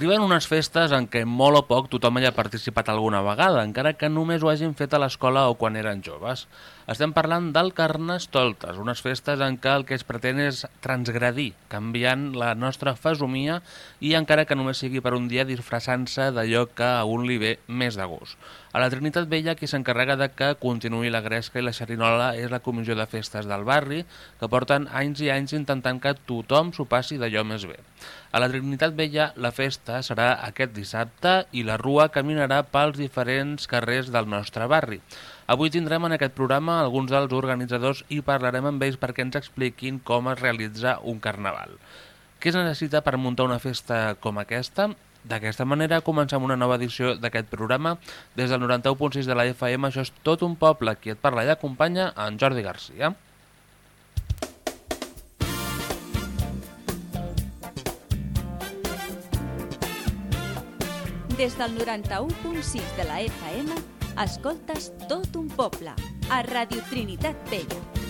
Arriben unes festes en què molt o poc tothom hi ha participat alguna vegada, encara que només ho hagin fet a l'escola o quan eren joves. Estem parlant del Carnestoltes, unes festes en què el que es pretén és transgredir, canviant la nostra fesomia i encara que només sigui per un dia disfressant-se d'allò que a un li ve més de gust. A la Trinitat Vella, qui s'encarrega de que continuï la gresca i la xerinola és la comissió de festes del barri, que porten anys i anys intentant que tothom s'ho passi d'allò més bé. A la Trinitat Vella la festa serà aquest dissabte i la rua caminarà pels diferents carrers del nostre barri. Avui tindrem en aquest programa alguns dels organitzadors i parlarem amb ells perquè ens expliquin com es realitza un carnaval. Què es necessita per muntar una festa com aquesta? D'aquesta manera comencem una nova edició d'aquest programa. Des del 91.6 de la FM, això és tot un poble. Qui et parla i acompanya en Jordi Garcia. Des del 91.6 de la FM, escoltes tot un poble, a Radio Trinitat Vella.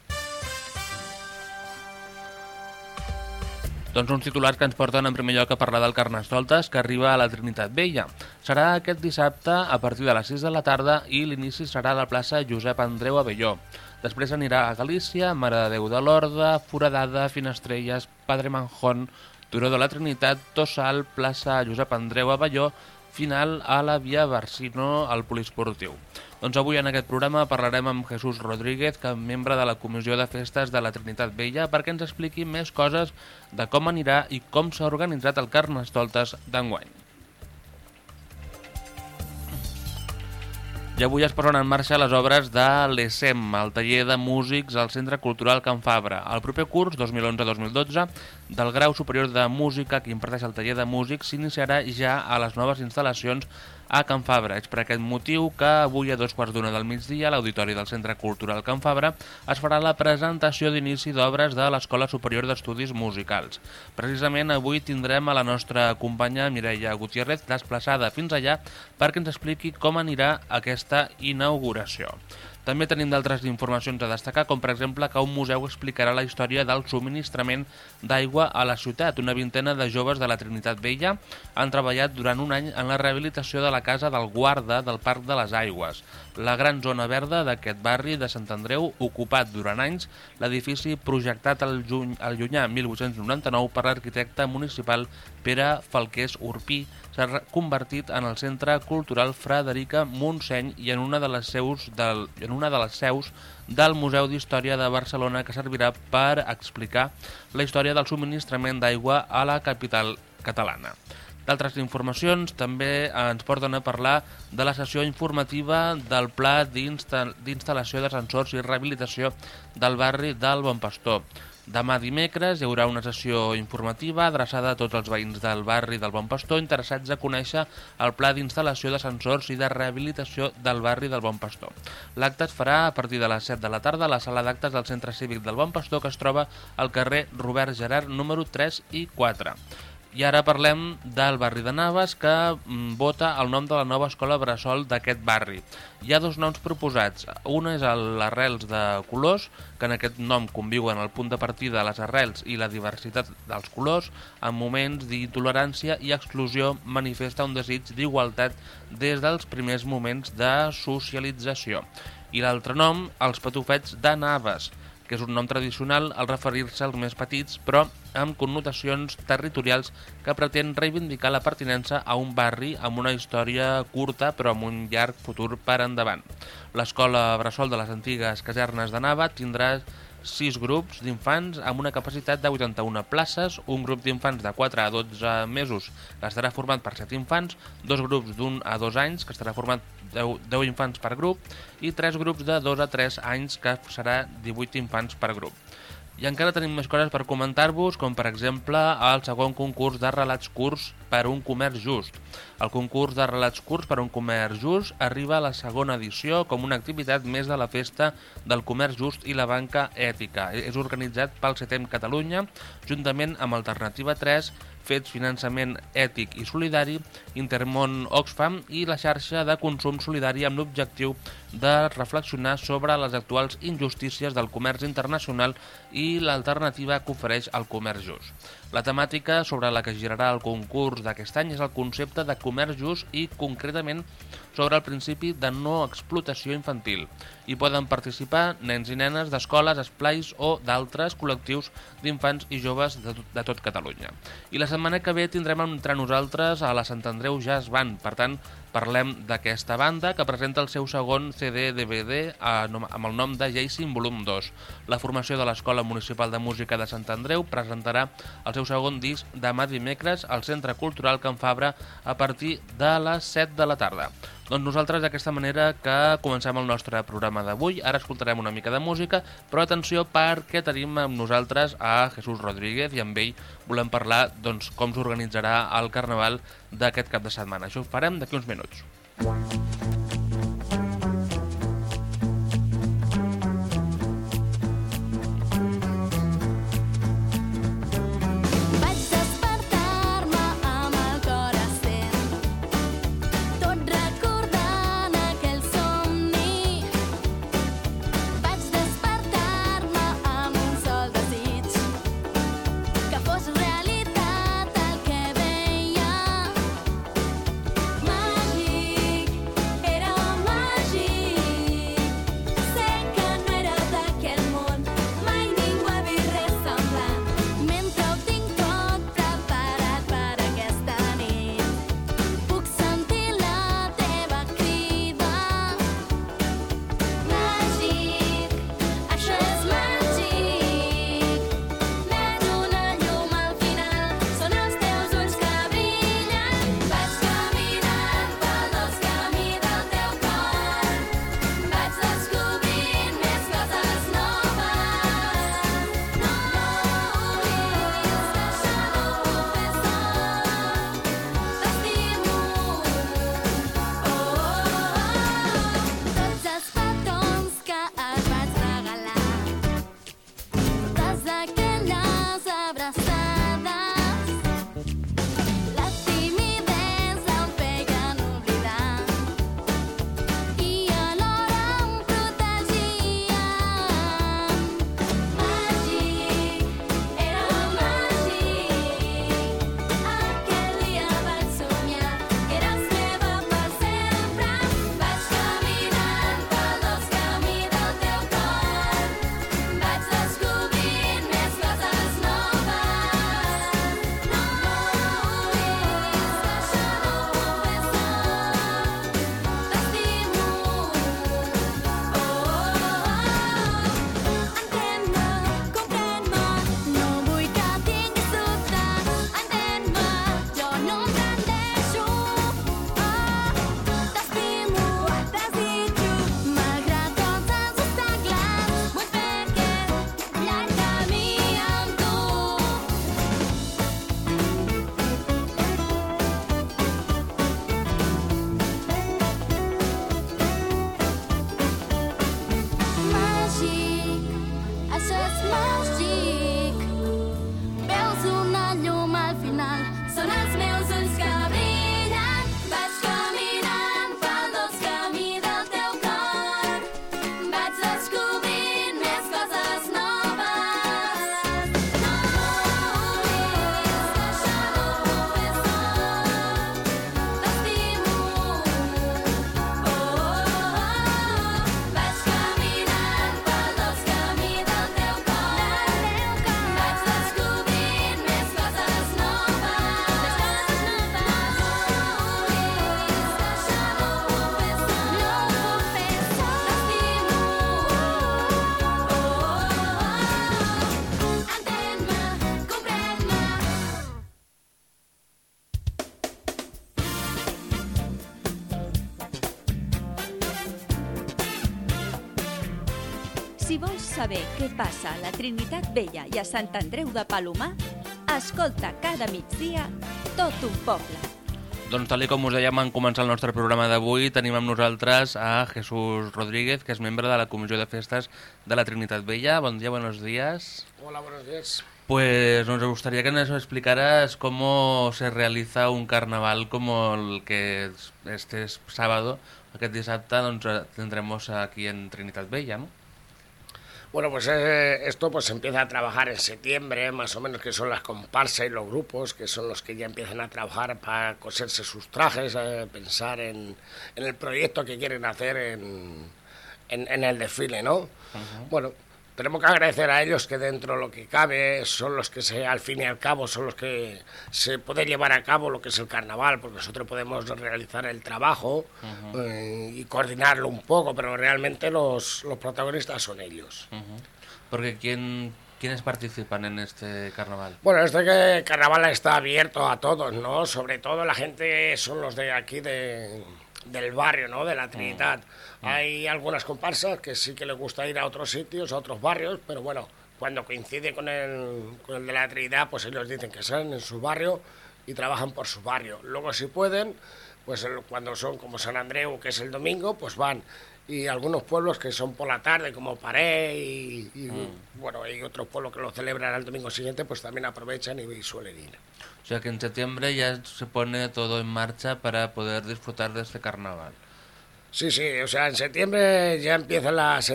Doncs uns titulars que ens porten en primer lloc a parlar del Carnestoltes que arriba a la Trinitat Vella. Serà aquest dissabte a partir de les 6 de la tarda i l'inici serà a la plaça Josep Andreu Avelló. Després anirà a Galícia, Mare de Déu de l'Orde, Foradada, Finestrelles, Padre Manjón, Turó de la Trinitat, Tossal, plaça Josep Andreu Avelló, final a la Via Barsino al Polisportiu. Doncs avui en aquest programa parlarem amb Jesús Rodríguez, que membre de la Comissió de Festes de la Trinitat Vella, perquè ens expliqui més coses de com anirà i com s'ha organitzat el Carnestoltes d'enguany. I avui es posen en marxa les obres de l'ESEM, el taller de músics al Centre Cultural Can Fabra. El proper curs, 2011-2012, del grau superior de música que imparteix el taller de músics s'iniciarà ja a les noves instal·lacions a Can Fabra. És per aquest motiu que avui a dos quarts d'una del migdia a l'Auditori del Centre Cultural Can Fabra es farà la presentació d'inici d'obres de l'Escola Superior d'Estudis Musicals. Precisament avui tindrem a la nostra companya Mireia Gutiérrez desplaçada fins allà perquè ens expliqui com anirà aquesta inauguració. També tenim d'altres informacions a destacar, com per exemple que un museu explicarà la història del subministrament d'aigua a la ciutat. Una vintena de joves de la Trinitat Vella han treballat durant un any en la rehabilitació de la casa del guarda del Parc de les Aigües. La gran zona verda d'aquest barri de Sant Andreu, ocupat durant anys, l'edifici projectat al, juny, al llunyà 1899 per l'arquitecte municipal Pere Falqués Urpí, s'ha convertit en el Centre Cultural Frederica Montseny i en una de les seus del, en una de les seus del Museu d'Història de Barcelona que servirà per explicar la història del subministrament d'aigua a la capital catalana. D'altres informacions també ens porten a parlar de la sessió informativa del Pla d'instal·lació d'ascensors i rehabilitació del barri del Bon Pastor. Demà dimecres hi haurà una sessió informativa adreçada a tots els veïns del barri del Bon Pastor interessats a conèixer el pla d'instal·lació d'ascensors i de rehabilitació del barri del Bon Pastor. L'acte es farà a partir de les 7 de la tarda a la sala d'actes del Centre Cívic del Bon Pastor que es troba al carrer Robert Gerard número 3 i 4. I ara parlem del barri de Naves que mm, vota el nom de la nova escola Bressol d'aquest barri. Hi ha dos noms proposats. Un és l'Arrels de Colors, que en aquest nom conviuen el punt de partida les arrels i la diversitat dels colors, en moments d'intolerància i exclusió manifesta un desig d'igualtat des dels primers moments de socialització. I l'altre nom, els patufets de Naves, que és un nom tradicional al referir-se als més petits, però amb connotacions territorials que pretén reivindicar la pertinença a un barri amb una història curta però amb un llarg futur per endavant. L'escola Bressol de les antigues casernes de Nava tindrà sis grups d'infants amb una capacitat de 81 places, un grup d'infants de 4 a 12 mesos que estarà format per 7 infants, dos grups d'un a 2 anys que estarà format 10, 10 infants per grup i 3 grups de 2 a 3 anys que serà 18 infants per grup. I encara tenim més coses per comentar-vos, com per exemple el segon concurs de relats curts per un comerç just. El concurs de relats curts per un comerç just arriba a la segona edició com una activitat més de la festa del comerç just i la banca ètica. És organitzat pel CETEM Catalunya, juntament amb Alternativa 3, Fets Finançament Ètic i Solidari, Intermón Oxfam i la xarxa de consum solidari amb l'objectiu de reflexionar sobre les actuals injustícies del comerç internacional i l'alternativa que ofereix el comerç just. La temàtica sobre la que girarà el concurs d'aquest any és el concepte de comerç just i, concretament, sobre el principi de no explotació infantil. Hi poden participar nens i nenes d'escoles, esplais o d'altres col·lectius d'infants i joves de tot, de tot Catalunya. I la setmana que ve tindrem entre nosaltres a la Sant Andreu Jazz Band, per tant, parlem d'aquesta banda que presenta el seu segon CD-DVD amb el nom de Jacin Volum 2. La formació de l'Escola Municipal de Música de Sant Andreu presentarà el seu segon disc demà dimecres al Centre Cultural Can Fabra a partir de les 7 de la tarda. Doncs nosaltres d'aquesta manera que comencem el nostre programa d'avui. Ara escoltarem una mica de música, però atenció perquè tenim amb nosaltres a Jesús Rodríguez i amb ell volem parlar doncs, com s'organitzarà el Carnaval d'aquest cap de setmana. Això ho farem d'aquí uns minuts. Vaig què passa a la Trinitat Vella i a Sant Andreu de Palomar? Escolta cada migdia tot un poble. Doncs tal com us dèiem en començar el nostre programa d'avui, tenim amb nosaltres a Jesús Rodríguez, que és membre de la Comissió de Festes de la Trinitat Vella. Bon dia, buenos días. Hola, buenos días. Pues nos gustaría que nos explicaras cómo se realiza un carnaval como el que es- este es sábado, aquest dissabte, doncs, eh, tendremos aquí en Trinitat Vella, ¿no? Bueno, pues eh, esto pues empieza a trabajar en septiembre, más o menos, que son las comparsas y los grupos, que son los que ya empiezan a trabajar para coserse sus trajes, eh, pensar en, en el proyecto que quieren hacer en, en, en el desfile, ¿no? Bueno, tenemos que agradecer a ellos que dentro de lo que cabe son los que se, al fin y al cabo son los que se puede llevar a cabo lo que es el carnaval, porque nosotros podemos realizar el trabajo eh, y coordinarlo un poco, pero realmente los, los protagonistas son ellos. Ujú. Porque ¿quién, ¿quiénes participan en este carnaval? Bueno, este que carnaval está abierto a todos, ¿no? Sobre todo la gente son los de aquí de, del barrio, ¿no? De la Trinidad. Hay algunas comparsas que sí que les gusta ir a otros sitios, a otros barrios, pero bueno, cuando coincide con el, con el de la Trinidad, pues ellos dicen que salen en su barrio y trabajan por su barrio. Luego si pueden, pues el- cuando son como San Andreu, que es el domingo, pues van. Y algunos pueblos que son por la tarde, como Paré, y, y, bueno, hay otros pueblos que lo celebran al domingo siguiente, pues también aprovechan y, y suelen ir. O sea que en septiembre ya se pone todo en marcha para poder disfrutar de este carnaval. Sí, sí, o sea, en septiembre ya empiezan las,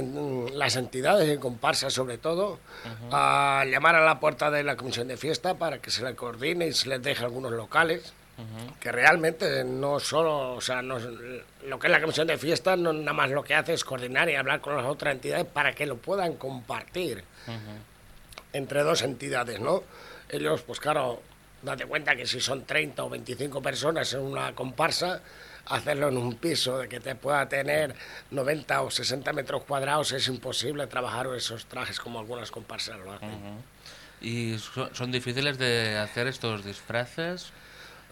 las entidades en comparsa sobre todo a llamar a la puerta de la comisión de fiesta para que se les coordine y se les deje algunos locales que realmente no solo, o sea, no, lo que es la comisión de fiesta no nada más lo que hace es coordinar y hablar con las otras entidades para que lo puedan compartir entre dos entidades, ¿no? Ellos, pues claro, date cuenta que si son 30 o 25 personas en una comparsa, hacerlo en un piso de que te pueda tener 90 o 60 metros cuadrados es imposible trabajar esos trajes como algunas comparsas lo hacen. ¿Y so- son difíciles de hacer estos disfraces?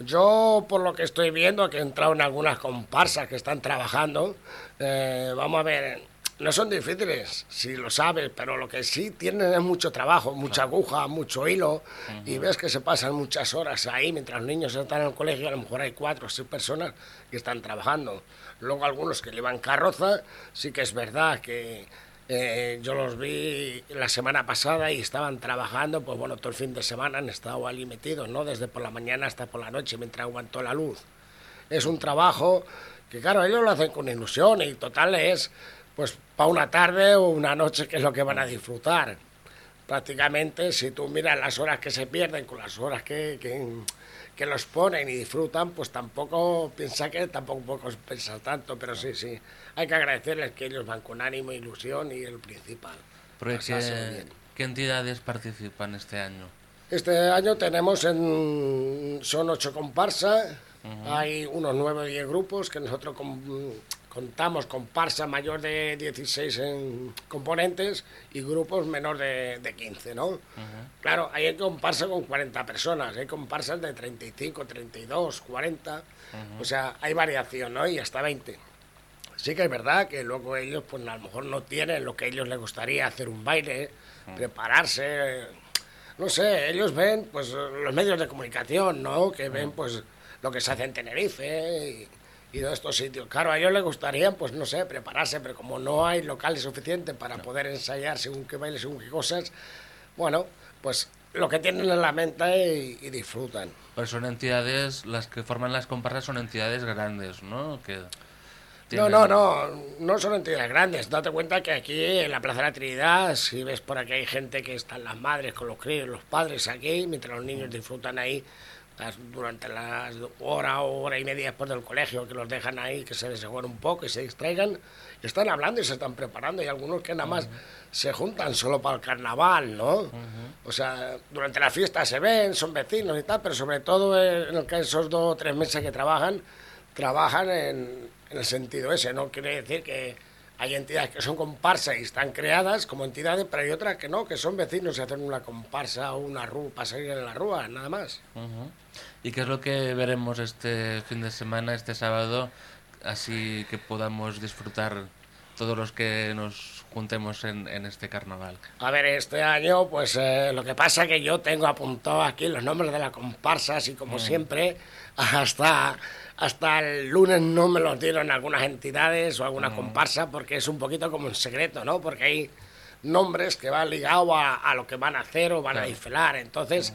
Yo, por lo que estoy viendo, que he entrado en algunas comparsas que están trabajando, eh, vamos a ver, no son difíciles, si lo sabes, pero lo que sí tienen es mucho trabajo, mucha aguja, mucho hilo, y ves que se pasan muchas horas ahí, mientras los niños están en el colegio, a lo mejor hay cuatro o seis personas que están trabajando. Luego algunos que llevan carroza, sí que es verdad que eh, yo los vi la semana pasada y estaban trabajando, pues bueno, todo el fin de semana han estado allí metidos, ¿no? Desde por la mañana hasta por la noche, mientras aguantó la luz. Es un trabajo que, claro, ellos lo hacen con ilusión y total es, pues, para una tarde o una noche que es lo que van a disfrutar. Prácticamente, si tú miras las horas que se pierden con las horas que, que, que los ponen y disfrutan, pues tampoco piensa que tampoco pensar tanto, pero sí, sí. Hay que agradecerles que ellos van con ánimo, ilusión y el principal. ¿qué, qué entidades participan este año? Este año tenemos en, son ocho comparsas, hay unos nueve o diez grupos que nosotros com- contamos comparsa mayor de 16 en componentes y grupos menor de, de 15, ¿no? Claro, hay comparsa con 40 personas, hay comparsas de 35, 32, 40, o sea, hay variación, ¿no? Y hasta 20. Sí que es verdad que luego ellos, pues a lo mejor no tienen lo que a ellos les gustaría hacer un baile, prepararse, no sé, ellos ven pues los medios de comunicación, ¿no? Que ven pues lo que se hace en Tenerife y, y de estos sitios. Claro, a ellos les gustaría, pues no sé, prepararse, pero como no hay locales suficientes para poder ensayar según qué bailes, según qué cosas, bueno, pues lo que tienen en la mente y, y disfrutan. Pues son entidades, las que forman las comparsas son entidades grandes, ¿no? Que No, no, no, no son entidades grandes. Date cuenta que aquí en la Plaza de la Trinidad, si ves por aquí hay gente que están las madres con los críos, los padres aquí, mientras los niños disfrutan ahí durante las hora o hora y media después del colegio, que los dejan ahí, que se desegüen un poco y se distraigan, están hablando y se están preparando. Y algunos que nada más se juntan solo para el carnaval, ¿no? O sea, durante la fiesta se ven, son vecinos y tal, pero sobre todo en el que esos dos o tres meses que trabajan, trabajan en, en el sentido ese. No quiere decir que hay entidades que son comparsas y están creadas como entidades, pero hay otras que no, que son vecinos y hacen una comparsa o una rúa para salir en la rúa, nada más. ¿Y qué es lo que veremos este fin de semana, este sábado, así que podamos disfrutar todos los que nos juntemos en, en este carnaval? A ver, este año, pues eh, lo que pasa que yo tengo apuntado aquí los nombres de la comparsa, así como siempre, hasta, hasta el lunes no me los dieron algunas entidades o alguna comparsa, porque es un poquito como un secreto, ¿no? Porque hay nombres que van ligados a, a lo que van a hacer o van a Claro. disflar, entonces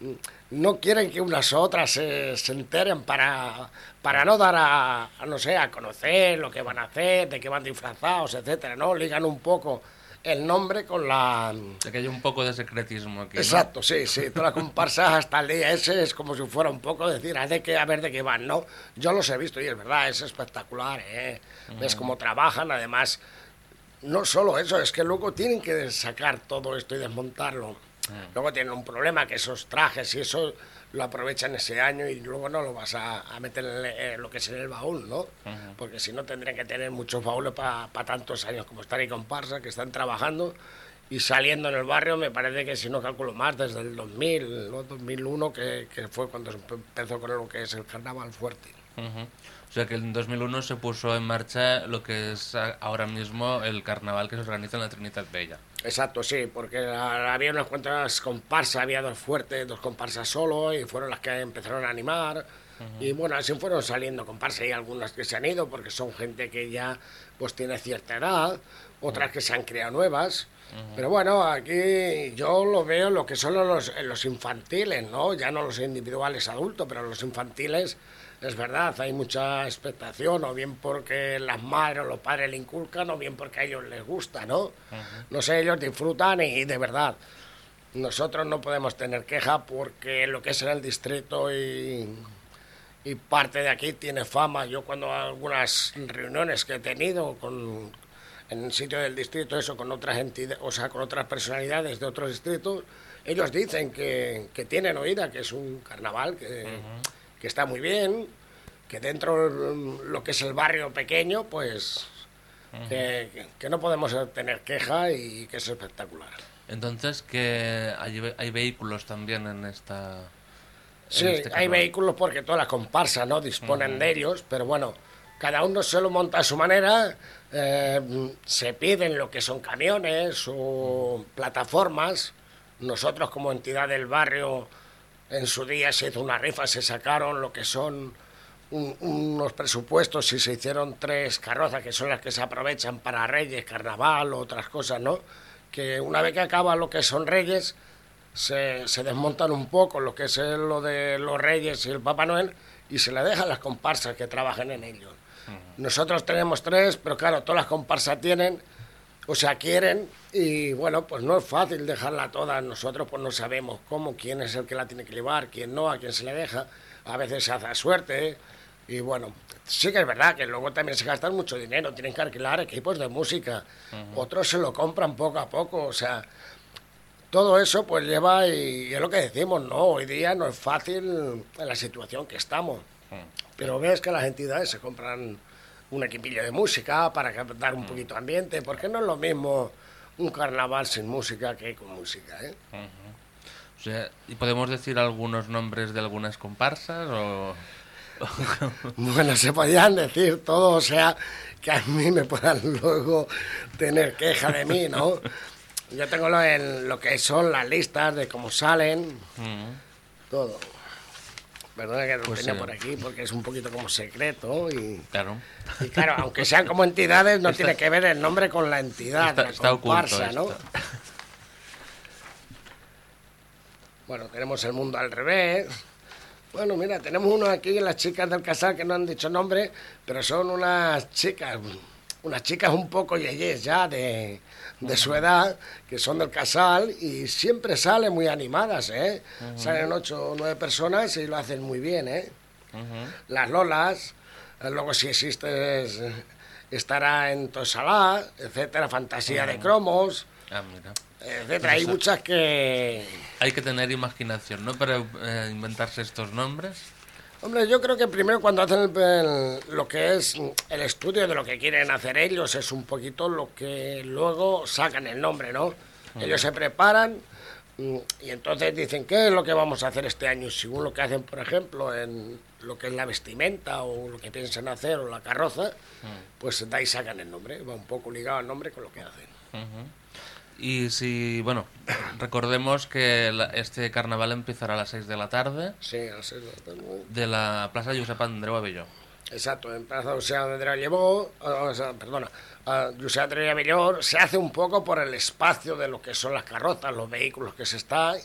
mm, no quieren que unas u otras se, se enteren para, para no dar a, a, no sé, a conocer lo que van a hacer, de qué van disfrazados, etcétera, ¿no? Ligan un poco el nombre con la... Que hay un poco de secretismo aquí. ¿no? Exacto, sí, sí. Todas las comparsas hasta el día ese es como si fuera un poco decir, a, de qué, a ver de qué van, ¿no? Yo los he visto y es verdad, es espectacular, ¿eh? Ves cómo trabajan, además, no solo eso, es que luego tienen que sacar todo esto y desmontarlo. Luego tienen un problema que esos trajes y eso lo aprovechan ese año y luego no lo vas a, a meter en, en lo que es en el baúl, ¿no? Porque si no tendrían que tener muchos baúles para tantos años como están y comparsa, que están trabajando y saliendo en el barrio, me parece que si no calculo más, desde el 2000, ¿no? 2001, que, que fue cuando empezó con lo que es el carnaval fuerte. Ujú. O sea que en 2001 se puso en marcha lo que es ahora mismo el carnaval que se organiza en la Trinidad Bella. Exacto, sí, porque había unas cuantas comparsas, había dos fuertes, dos comparsas solo, y fueron las que empezaron a animar. Y bueno, así fueron saliendo comparsas y algunas que se han ido, porque son gente que ya pues tiene cierta edad, otras que se han creado nuevas. Pero bueno, aquí yo lo veo lo que son los, los infantiles, ¿no? Ya no los individuales adultos, pero los infantiles, es verdad, hay mucha expectación, o bien porque las madres o los padres le inculcan, o bien porque a ellos les gusta, ¿no? No sé, ellos disfrutan y de verdad. Nosotros no podemos tener queja porque lo que es en el distrito y, y parte de aquí tiene fama. Yo cuando algunas reuniones que he tenido con, en el sitio del distrito, eso con otras entidades, o sea, con otras personalidades de otros distritos, ellos dicen que, que tienen oída, que es un carnaval, que, que está muy bien, que dentro lo que es el barrio pequeño, pues que, que- que no podemos tener queja y que es espectacular. Entonces, que hay, ve- hay vehículos también en esta... en Sí, este hay vehículos porque todas las comparsas no disponen de ellos, pero bueno, cada uno se lo monta a su manera. eh, se piden lo que son camiones o plataformas. Nosotros como entidad del barrio, en su día se hizo una rifa, se sacaron lo que son un- unos presupuestos y se hicieron tres carrozas que son las que se aprovechan para Reyes, Carnaval o otras cosas, ¿no? Que una vez que acaba lo que son Reyes, se, se desmontan un poco lo que es lo de los Reyes y el Papá Noel y se le dejan las comparsas que trabajen en ellos. Nosotros tenemos tres, pero claro, todas las comparsas tienen, o sea, quieren, y bueno, pues no es fácil dejarla toda. Nosotros pues no sabemos cómo, quién es el que la tiene que llevar, quién no, a quién se le deja. A veces se hace suerte, y bueno, sí que es verdad que luego también se gastan mucho dinero, tienen que alquilar equipos de música, otros se lo compran poco a poco, o sea, todo eso pues lleva y, es lo que decimos, ¿no? Hoy día no es fácil en la situación que estamos. Pero ves que las entidades se compran un equipillo de música para dar un poquito de ambiente, porque no es lo mismo un carnaval sin música que con música, ¿eh? O sea, ¿y podemos decir algunos nombres de algunas comparsas o...? Bueno, se podían decir todo, o sea, que a mí me puedan luego tener queja de mí, ¿no? Yo tengo lo, en lo que son las listas de cómo salen, Mm. todo. Perdona que lo Pues, tenía por aquí porque es un poquito como secreto y, Claro. y claro, aunque sean como entidades, no tiene que ver el nombre con la entidad, Está, la está oculto ¿no? esto. Bueno, tenemos el mundo al revés. Bueno, mira, tenemos uno aquí, las chicas del casal, que no han dicho nombre, pero son unas chicas, unas chicas un poco yeyes ya de, de su edad, que son del casal y siempre salen muy animadas, ¿eh? Salen ocho o nueve personas y lo hacen muy bien, ¿eh? Las Lolas, eh, luego si existe es, eh, estará en Tosalá, etcétera, Fantasía de Cromos, Ah, mira. etcétera. Hay muchas que... Hay que tener imaginación, ¿no? Para eh, inventarse estos nombres. Hombre, yo creo que primero cuando hacen el- el- lo que es el estudio de lo que quieren hacer ellos es un poquito lo que luego sacan el nombre, ¿no? Ellos se preparan, Mm, Y entonces dicen, ¿qué es lo que vamos a hacer este año? Según lo que hacen, por ejemplo, en lo que es la vestimenta o lo que piensan hacer o la carroza, pues de ahí sacan el nombre. Va un poco ligado al nombre con lo que hacen. Y si, bueno, recordemos que la- este carnaval empezará a las 6 de la tarde Sí, así es, ¿no? de la Plaza Josep Andreu Abelló. Exacto, en Plaza José Andrés llevó, o sea, perdona, a José Andrés Avelló se hace un poco por el espacio de lo que son las carrozas, los vehículos que se están,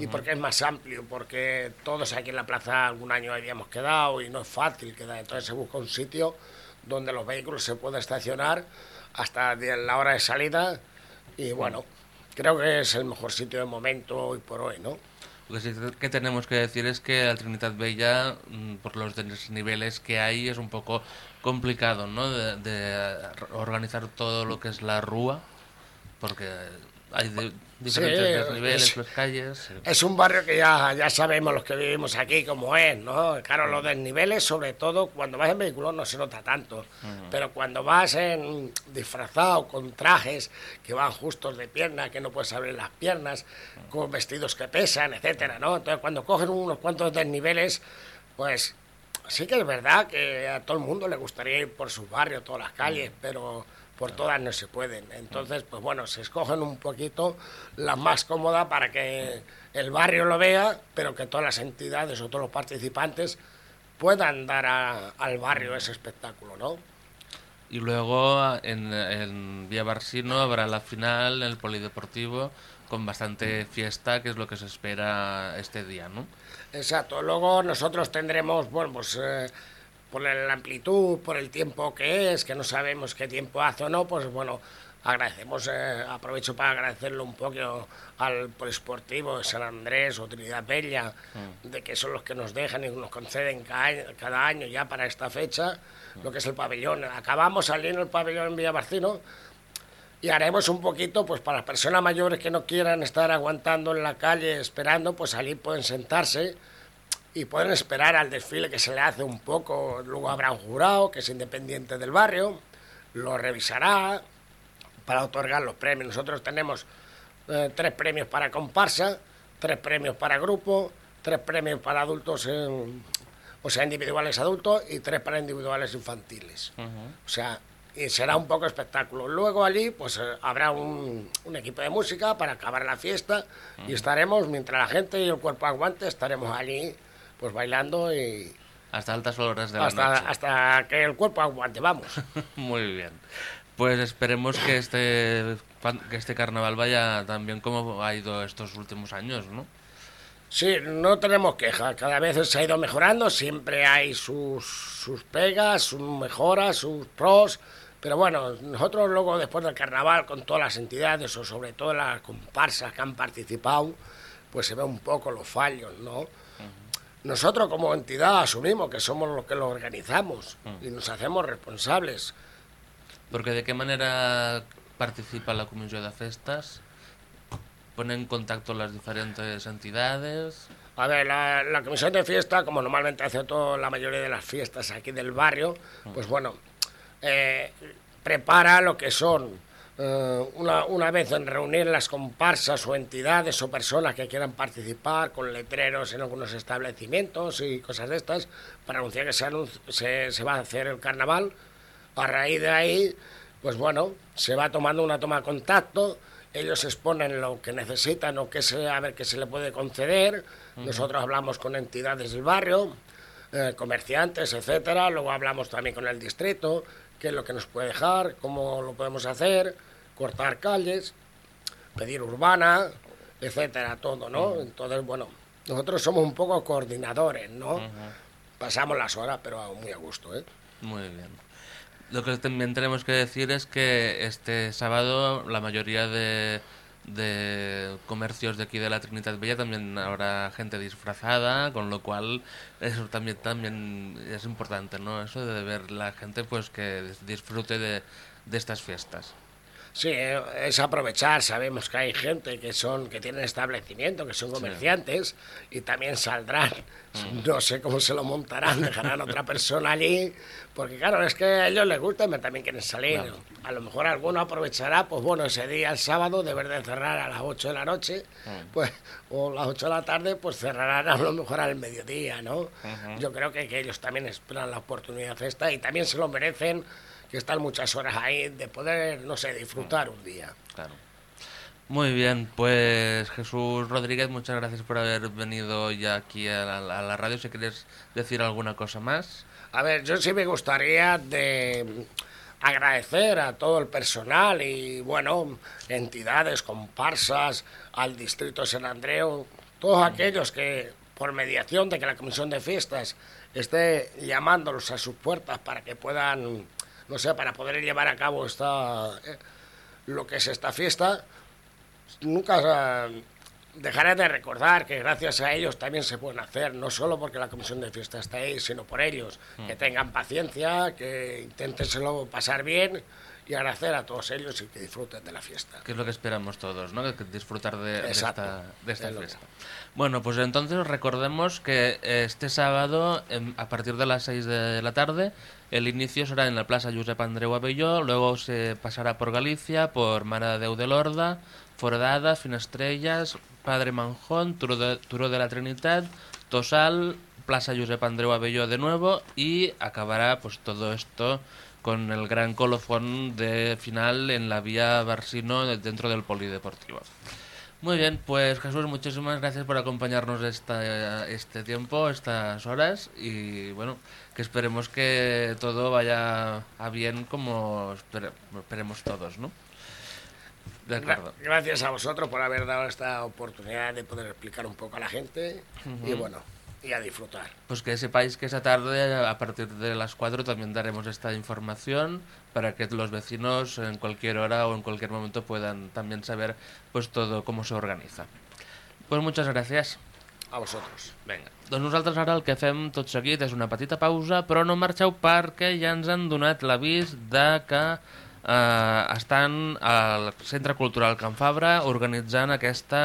y porque es más amplio, porque todos aquí en la plaza algún año habíamos quedado y no es fácil quedar, entonces se busca un sitio donde los vehículos se puedan estacionar hasta de la hora de salida, y bueno, creo que es el mejor sitio de momento hoy por hoy, ¿no? Lo que sí que tenemos que decir es que la Trinidad Bella, mm, por los desniveles que hay, es un poco complicado, ¿no? De, de organizar todo lo que es la rúa, porque hay de- diferentes Sí, desniveles, es- las calles. Es un barrio que ya, ya sabemos los que vivimos aquí cómo es, ¿no? Claro, los desniveles, sobre todo cuando vas en vehículo no se nota tanto, pero cuando vas en disfrazado, con trajes que van justos de pierna, que no puedes abrir las piernas, con vestidos que pesan, etcétera, ¿no? Entonces cuando cogen unos cuantos desniveles, pues sí que es verdad que a todo el mundo le gustaría ir por su barrio, todas las calles, pero por todas no se pueden. Entonces, pues bueno, se escogen un poquito las más cómodas para que el barrio lo vea, pero que todas las entidades o todos los participantes puedan dar a- al barrio ese espectáculo, ¿no? Y luego en, en Vía Barsino habrá la final en el Polideportivo con bastante fiesta, que es lo que se espera este día, ¿no? Exacto. Luego nosotros tendremos, bueno, pues eh, por la amplitud, por el tiempo que es, que no sabemos qué tiempo hace o no, pues bueno, agradecemos, eh, aprovecho para agradecerlo un poco al Polisportivo de San Andrés o Trinidad Bella, de que son los que nos dejan y nos conceden cada año, cada año ya para esta fecha, lo que es el pabellón. Acabamos saliendo el pabellón en Villabarcino y haremos un poquito, pues para las personas mayores que no quieran estar aguantando en la calle esperando, pues allí pueden sentarse y pueden esperar al desfile que se le hace un poco. Luego habrá un jurado que es independiente del barrio, lo revisará para otorgar los premios. Nosotros tenemos eh, tres premios para comparsa, tres premios para grupo, tres premios para adultos, eh, o sea, individuales adultos y tres para individuales infantiles. O sea, y será un poco espectáculo. Luego allí, pues eh, habrá un, un equipo de música para acabar la fiesta y estaremos, mientras la gente y el cuerpo aguante, estaremos allí, pues bailando y Hasta altas horas de la hasta, noche. hasta que el cuerpo aguante, vamos. Muy bien. Pues esperemos que este, que este carnaval vaya tan bien como ha ido estos últimos años, ¿no? Sí, no tenemos quejas, cada vez se ha ido mejorando, siempre hay sus, sus pegas, sus mejoras, sus pros, pero bueno, nosotros luego después del carnaval, con todas las entidades o sobre todo las comparsas que han participado, pues se ve un poco los fallos, ¿no? Nosotros como entidad asumimos que somos los que lo organizamos y nos hacemos responsables. Porque de qué manera participa la Comisión de Festas? ¿Pone en contacto las diferentes entidades? A ver, la, la comisión de fiesta, como normalmente hace toda la mayoría de las fiestas aquí del barrio, pues bueno, eh, prepara lo que son, eh, una, una vez en reunir las comparsas o entidades o personas que quieran participar con letreros en algunos establecimientos y cosas de estas, para anunciar que se, anunci- se, se va a hacer el carnaval. A raíz de ahí, pues bueno, se va tomando una toma de contacto, ellos exponen lo que necesitan o qué se, a ver qué se le puede conceder, nosotros hablamos con entidades del barrio, eh, comerciantes, etcétera, luego hablamos también con el distrito, qué es lo que nos puede dejar, cómo lo podemos hacer, cortar calles, pedir urbana, etcétera, todo, ¿no? Entonces, bueno, nosotros somos un poco coordinadores, ¿no? Pasamos las horas, pero muy a gusto, ¿eh? Muy bien. Lo que también tenemos que decir es que este sábado la mayoría de, de comercios de aquí de la Trinidad Bella también habrá gente disfrazada, con lo cual eso también también es importante, ¿no? Eso de ver la gente pues que dis- disfrute de, de estas fiestas. Sí, es aprovechar. Sabemos que hay gente que son que tienen establecimiento, que son comerciantes y también saldrán. No sé cómo se lo montarán, dejarán a otra persona allí, porque claro, es que a ellos les gusta y también quieren salir. A lo mejor alguno aprovechará, pues bueno, ese día, el sábado, de vez de cerrar a las 8 de la noche, pues o las 8 de la tarde, pues cerrarán a lo mejor al mediodía, ¿no? Yo creo que, que ellos también esperan la oportunidad esta y también se lo merecen que están muchas horas ahí de poder, no sé, disfrutar un día. Claro. Muy bien, pues Jesús Rodríguez, muchas gracias por haber venido ya aquí a la, a la radio. Si quieres decir alguna cosa más. A ver, yo sí me gustaría de agradecer a todo el personal y, bueno, entidades, comparsas, al Distrito de San Andreu, todos aquellos que, por mediación de que la Comisión de Fiestas esté llamándolos a sus puertas para que puedan, no sé, para poder llevar a cabo esta, eh, lo que es esta fiesta, nunca eh, dejaré de recordar que gracias a ellos también se pueden hacer, no solo porque la comisión de fiesta está ahí, sino por ellos. Que tengan paciencia, que intentenselo pasar bien y agradecer a todos ellos y que disfruten de la fiesta. Que es lo que esperamos todos, ¿no? Que- disfrutar de, esta, de esta Es fiesta. Bueno, pues entonces recordemos que este sábado, a partir de las 6 de la tarde, el inicio será en la Plaza Josep Andreu Abelló, luego se pasará por Galicia, por Mare de Déu de Lorda, Foradada, Padre Manjón, Turó de, de la Trinidad, Tosal, Plaza Josep Andreu Abelló de nuevo y acabará pues todo esto con el gran colofón de final en la vía Barsino de- dentro del polideportivo. Muy bien, pues Jesús, muchísimas gracias por acompañarnos esta, este tiempo, estas horas y bueno, que esperemos que todo vaya a bien como espere- esperemos todos, ¿no? De acuerdo. Gracias a vosotros por haber dado esta oportunidad de poder explicar un poco a la gente y bueno, y a disfrutar. Pues que sepáis que esa tarde, a partir de las 4, también daremos esta información para que los vecinos en cualquier hora o en cualquier momento puedan también saber pues todo cómo se organiza. Pues muchas gràcies. A vosotros. Vinga. Doncs nosaltres ara el que fem tot seguit és una petita pausa, però no marxeu perquè ja ens han donat l'avís de que eh, estan al Centre Cultural Can Fabra organitzant aquesta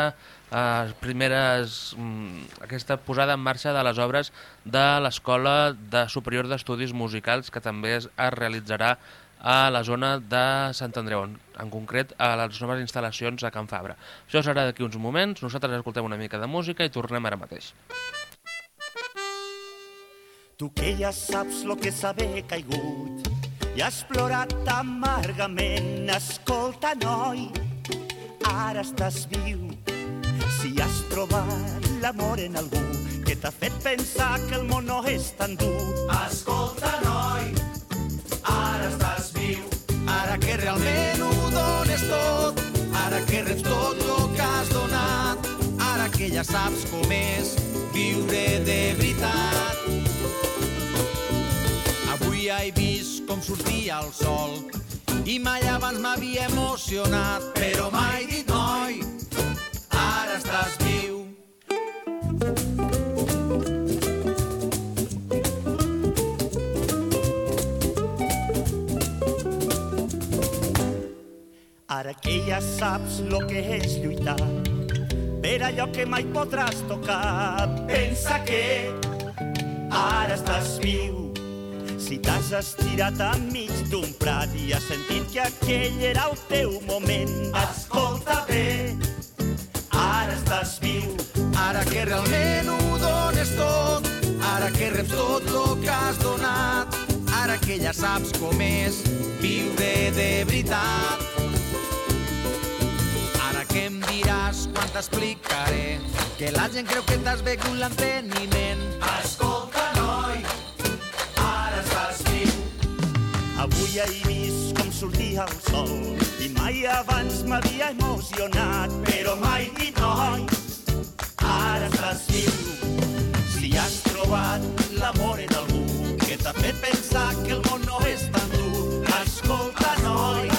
eh, primeres, mm, aquesta posada en marxa de les obres de l'Escola de Superior d'Estudis Musicals que també es, es realitzarà a la zona de Sant Andreu, en, concret a les noves instal·lacions a Can Fabra. Això serà d'aquí uns moments, nosaltres escoltem una mica de música i tornem ara mateix. Tu que ja saps lo que és haver caigut i has plorat amargament. Escolta, noi, ara estàs viu. Si has trobat l'amor en algú que t'ha fet pensar que el món no és tan dur. Escolta, noi, ara estàs viu. Ara que realment ho dones tot, ara que reps tot el que has donat, ara que ja saps com és viure de veritat. Avui ja he vist com sortia el sol i mai abans m'havia emocionat, però mai dit noi, ara estàs viu. Ara que ja saps lo que és lluitar per allò que mai podràs tocar, pensa que ara estàs viu. Si t'has estirat enmig d'un prat i has sentit que aquell era el teu moment, escolta bé, ara estàs viu. Ara que realment ho dones tot, ara que reps tot el que has donat, ara que ja saps com és viure de veritat. Que em diràs quan t'explicaré que la gent creu que t'has begut l'enteniment. Escolta, noi, ara estàs viu. Avui he vist com sortia el sol i mai abans m'havia emocionat, però mai dit noi, ara estàs viu. Si has trobat l'amor en algú que t'ha fet pensar que el món no és tan dur, escolta, noi,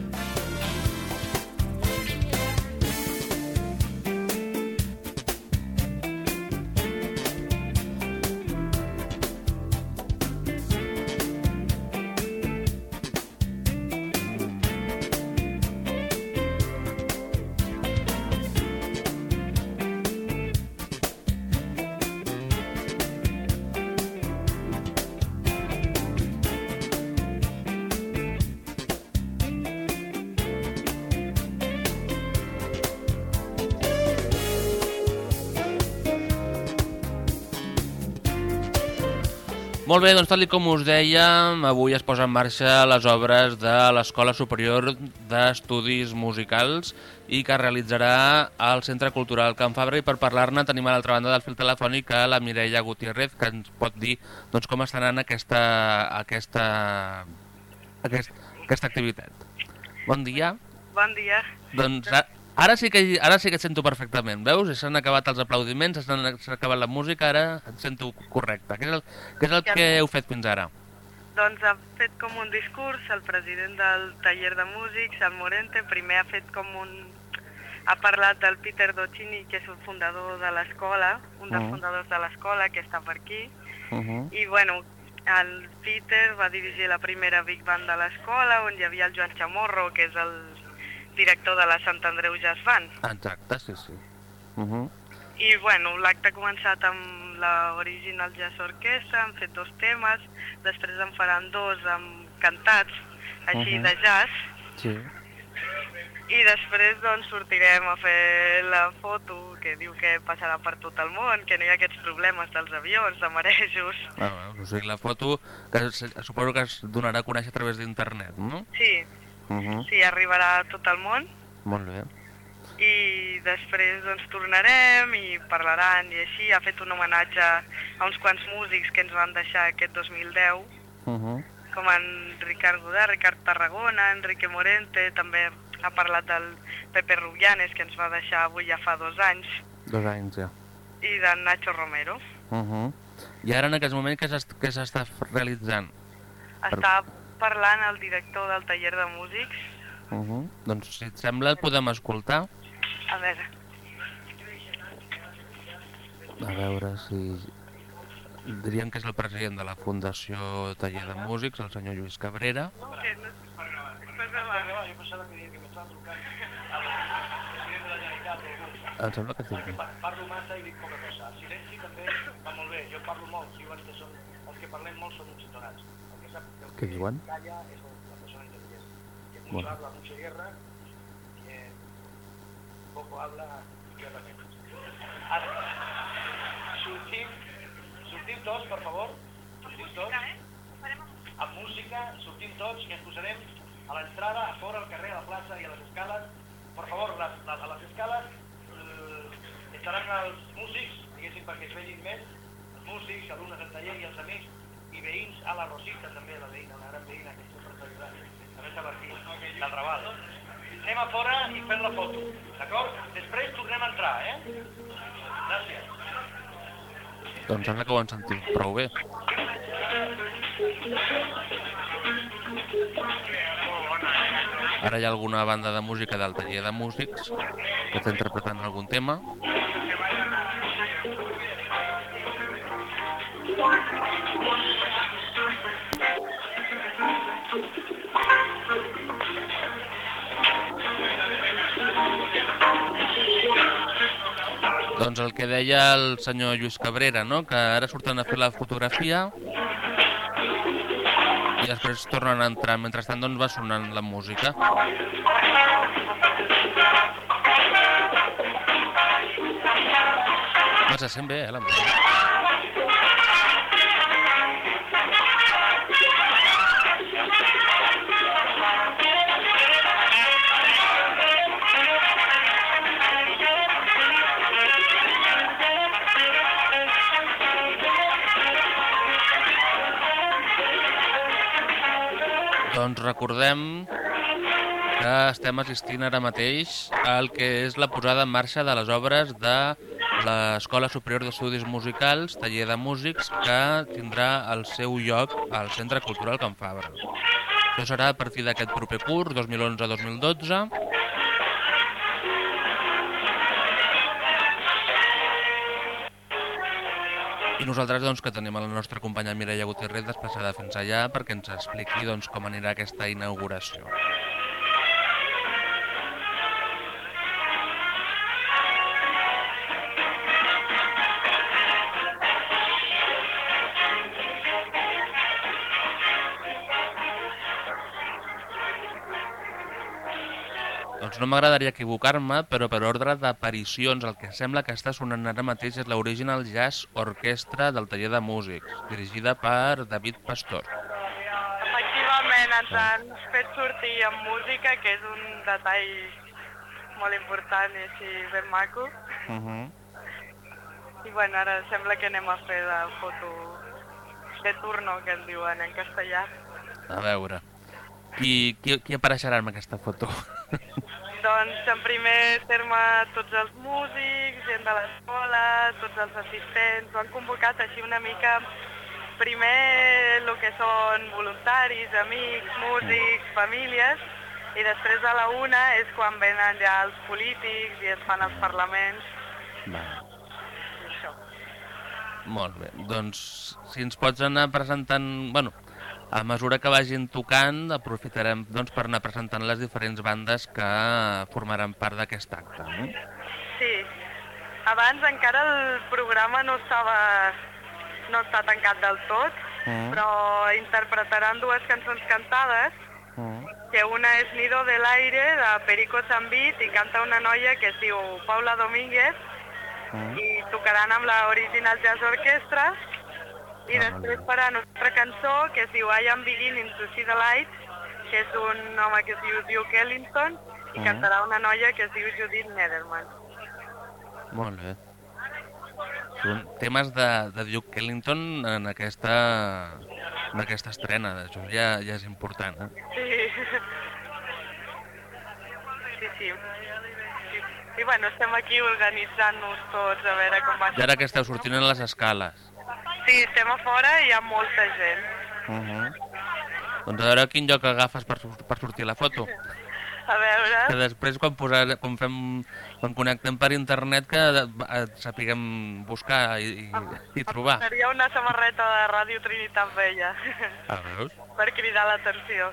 Molt bé, doncs tal com us dèiem, avui es posa en marxa les obres de l'Escola Superior d'Estudis Musicals i que es realitzarà al Centre Cultural Can Fabra i per parlar-ne tenim a l'altra banda del fil telefònic a la Mireia Gutiérrez que ens pot dir doncs, com està anant aquesta, aquesta, aquest, aquesta activitat. Bon dia. Bon dia. Doncs a- ara sí que, ara sí que et sento perfectament, veus? S'han acabat els aplaudiments, s'ha acabat la música, ara et sento correcte. Què és el, què és el que heu fet fins ara? Doncs ha fet com un discurs el president del taller de músics, el Morente. Primer ha fet com un... Ha parlat del Peter Docini, que és un fundador de l'escola, un dels Mhm. fundadors de l'escola, que està per aquí. Uh -huh. I, bueno, el Peter va dirigir la primera Big Band de l'escola, on hi havia el Joan Chamorro, que és el director de la Sant Andreu Jazz Band. Exacte, sí, sí. Uh -huh. I bueno, l'acte ha començat amb la Original Jazz Orquestra, han fet dos temes, després en faran dos amb cantats, així Mhm. de jazz, Sí. i després doncs sortirem a fer la foto que diu que passarà per tot el món, que no hi ha aquests problemes dels avions, de marejos. Ah, veus, o sigui, la foto que suposo que es donarà a conèixer a través d'internet, no? Sí, Uh -huh. sí, arribarà a tot el món. Molt bé. i després doncs tornarem i parlaran i així. Ha fet un homenatge a uns quants músics que ens van deixar aquest 2010 Uh -huh. com en Ricard Godà, Ricard Tarragona, Enrique Morente, també ha parlat del Pepe Rubianes, que ens va deixar avui ja fa dos anys, Dos anys ja. i d'en Nacho Romero. Uh -huh. I ara en aquest moment què s'està realitzant? Està parlant el director del taller de músics. Uh -huh. Doncs si et sembla el podem escoltar. A veure, A veure si... Diríem que és el president de la Fundació Taller de Músics, el senyor Lluís Cabrera. que no... La... Em sembla que sí. Parlo massa i dic poca cosa. El silenci també va molt bé. Jo parlo molt, diuen que són, els que parlem molt són uns ignorants. El que diuen? Bueno. poco habla, guerra menos. Ara, sortim, sortim tots, per favor, sortim tots, amb música, sortim tots i ens posarem a l'entrada, a fora, al carrer, a la plaça i a les escales. Per favor, les, les, a les escales eh, estaran els músics, diguéssim, perquè es vegin més, els músics, alumnes del taller i els amics, veïns a la Rosita també, la veïna, una gran veïna que sempre ens ha ajudat, també per aquí, del Raval. Anem a fora i fem la foto, d'acord? Després tornem a entrar, eh? Gràcies. Doncs sembla que ho han sentit prou bé. Ara hi ha alguna banda de música del taller de músics que està interpretant algun tema. Doncs el que deia el senyor Lluís Cabrera, no? que ara surten a fer la fotografia i després tornen a entrar. Mentrestant doncs, va sonant la música. Home, se sent bé, eh, la música. Doncs recordem que estem assistint ara mateix al que és la posada en marxa de les obres de l'Escola Superior d'Estudis Musicals, taller de músics, que tindrà el seu lloc al Centre Cultural Can Fabra. Això serà a partir d'aquest proper curs, 2011-2012, I nosaltres doncs, que tenim la nostra companya Mireia Gutiérrez desplaçada fins allà perquè ens expliqui doncs, com anirà aquesta inauguració. No m'agradaria equivocar-me, però per ordre d'aparicions el que sembla que està sonant ara mateix és l'Original Jazz Orquestra del taller de músics, dirigida per David Pastor. Efectivament, ens han fet sortir amb música, que és un detall molt important i així ben maco. Uh -huh. I bueno, ara sembla que anem a fer de foto de turno, que en diuen en castellà. A veure, qui, qui, qui apareixerà en aquesta foto? Doncs en primer terme tots els músics, gent de l'escola, tots els assistents, ho han convocat així una mica primer el que són voluntaris, amics, músics, famílies, i després a la una és quan venen ja els polítics i es fan els parlaments. Va, Això. molt bé. Doncs si ens pots anar presentant... Bueno, a mesura que vagin tocant, aprofitarem doncs, per anar presentant les diferents bandes que formaran part d'aquest acte. No? Sí. Abans encara el programa no estava no està tancat del tot, Mm. però interpretaran dues cançons cantades, Mm. que una és Nido del Aire, de Perico Zambit, i canta una noia que es diu Paula Domínguez, Mm. i tocaran amb la Original Jazz Orchestra, i Ah, després faran una altra cançó que es diu I am beginning to see the light, que és un home que es diu Duke Ellington, i Mm. cantarà una noia que es diu Judith Nederman. Molt bé. Són temes de, de Duke Ellington en aquesta, en aquesta estrena. Això ja, ja és important. Eh? Sí. Sí, sí. sí. I bueno, estem aquí organitzant-nos tots a veure com va I ara que esteu sortint a les escales. Sí, estem a fora i hi ha molta gent. Uh -huh. Doncs a veure quin lloc agafes per, per sortir la foto. A veure... Que després quan, posar, quan, fem, quan connectem per internet que eh, sapiguem buscar i, i, i trobar. Seria una samarreta de Ràdio Trinitat Vella Ah, veus? per cridar l'atenció.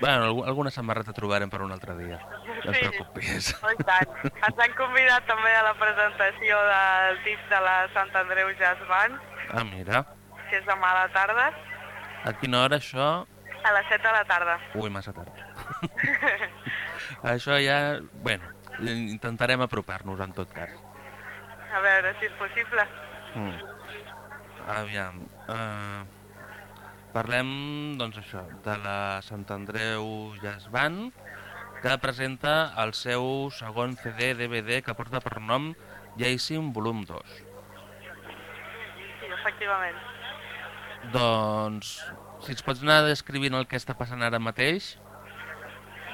Bueno, algu- alguna samarreta trobarem per un altre dia. No et preocupis. Oh, i tant. Ens han convidat també a la presentació del disc de la Sant Andreu Jazz Band, Ah, mira. que és demà a la tarda, A quina hora això? a les 7 de la tarda. Ui, massa tard. això ja... Bueno, intentarem apropar-nos en tot cas. A veure si és possible. Mm. Aviam. Uh, parlem, doncs això, de la Sant Andreu Jazz Band, que presenta el seu segon CD-DVD que porta per nom Jacin Volum 2. Sí, efectivament. Doncs, si ens pots anar descrivint el que està passant ara mateix.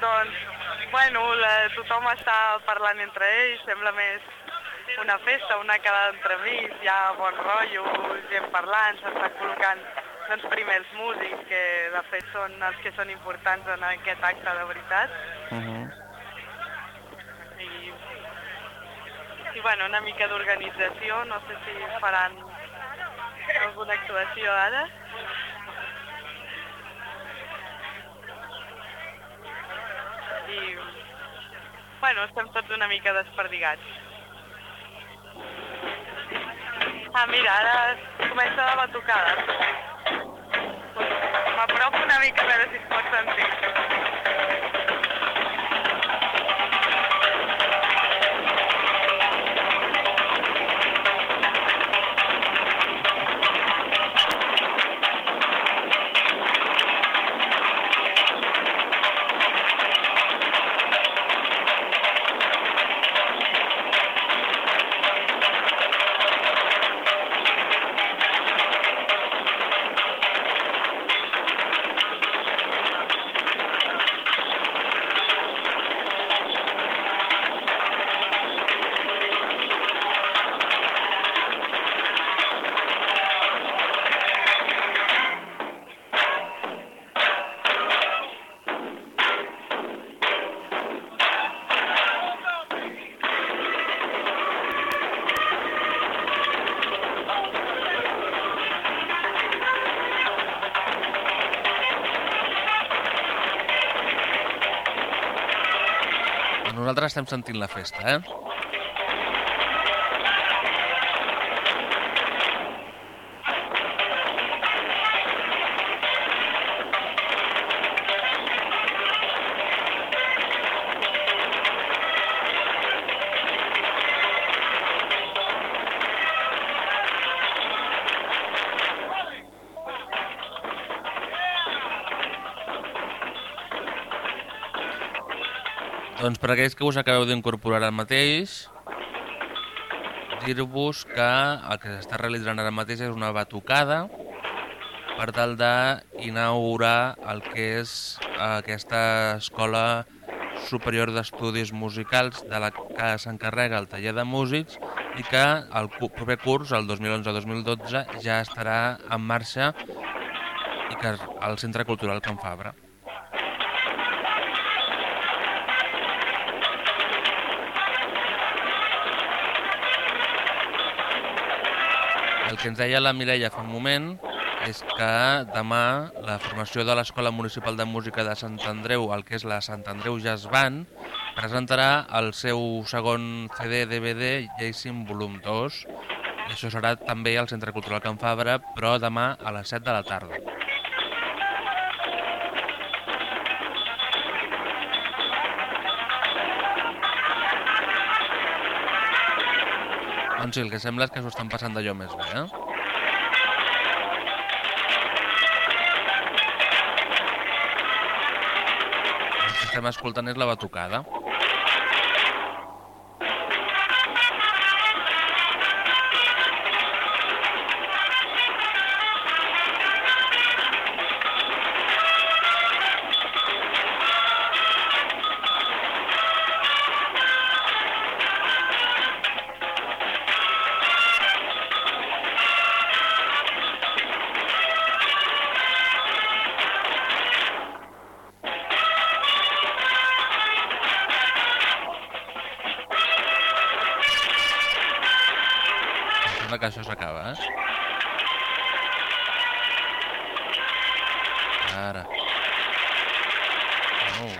Doncs, bueno, la, tothom està parlant entre ells, sembla més una festa, una quedada entre amics, hi ha bon rotllo, gent parlant, s'estan col·locant doncs, primer els músics, que de fet són els que són importants en aquest acte de veritat, Uh -huh. i, i bueno, una mica d'organització, no sé si faran alguna actuació ara. I, bueno, estem tots una mica desperdigats. Ah, mira, ara comença la batucada. M'apropo una mica a veure si es pot sentir. Estem sentint la festa, eh? Per aquells que us acabeu d'incorporar ara mateix, dir-vos que el que s'està realitzant ara mateix és una batucada per tal d'inaugurar el que és aquesta escola superior d'estudis musicals de la que s'encarrega el taller de músics i que el proper curs, el 2011-2012, ja estarà en marxa i que al Centre Cultural Can Fabra. El que ens deia la Mireia fa un moment és que demà la formació de l'Escola Municipal de Música de Sant Andreu, el que és la Sant Andreu Jazz Band, presentarà el seu segon CD-DVD Jacin Volum 2. I això serà també al Centre Cultural Can Fabra, però demà a les 7 de la tarda. Doncs sí, el que sembla és que s'ho estan passant d'allò més bé, eh? Estem escoltant és la batucada. Que això s'acaba, eh? Ara. Oh.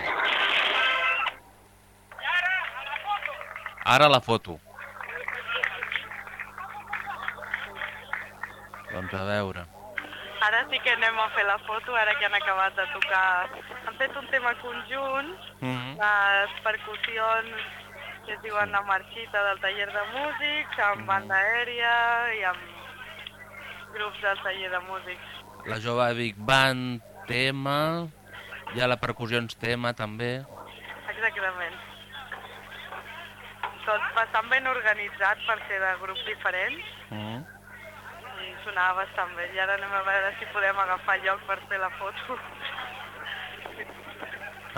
Ara la foto. Doncs a veure. Ara sí que anem a fer la foto, ara que han acabat de tocar. Han fet un tema conjunt, Mm -hmm. les percussions que es diuen la marxita del taller de músics, amb banda aèria i amb grups del taller de músics. La jove Big Band, tema... Hi ha la percussions tema, també. Exactament. Tot bastant ben organitzat per ser de grups diferents Mm. i sonava bastant bé. I ara anem a veure si podem agafar lloc per fer la foto.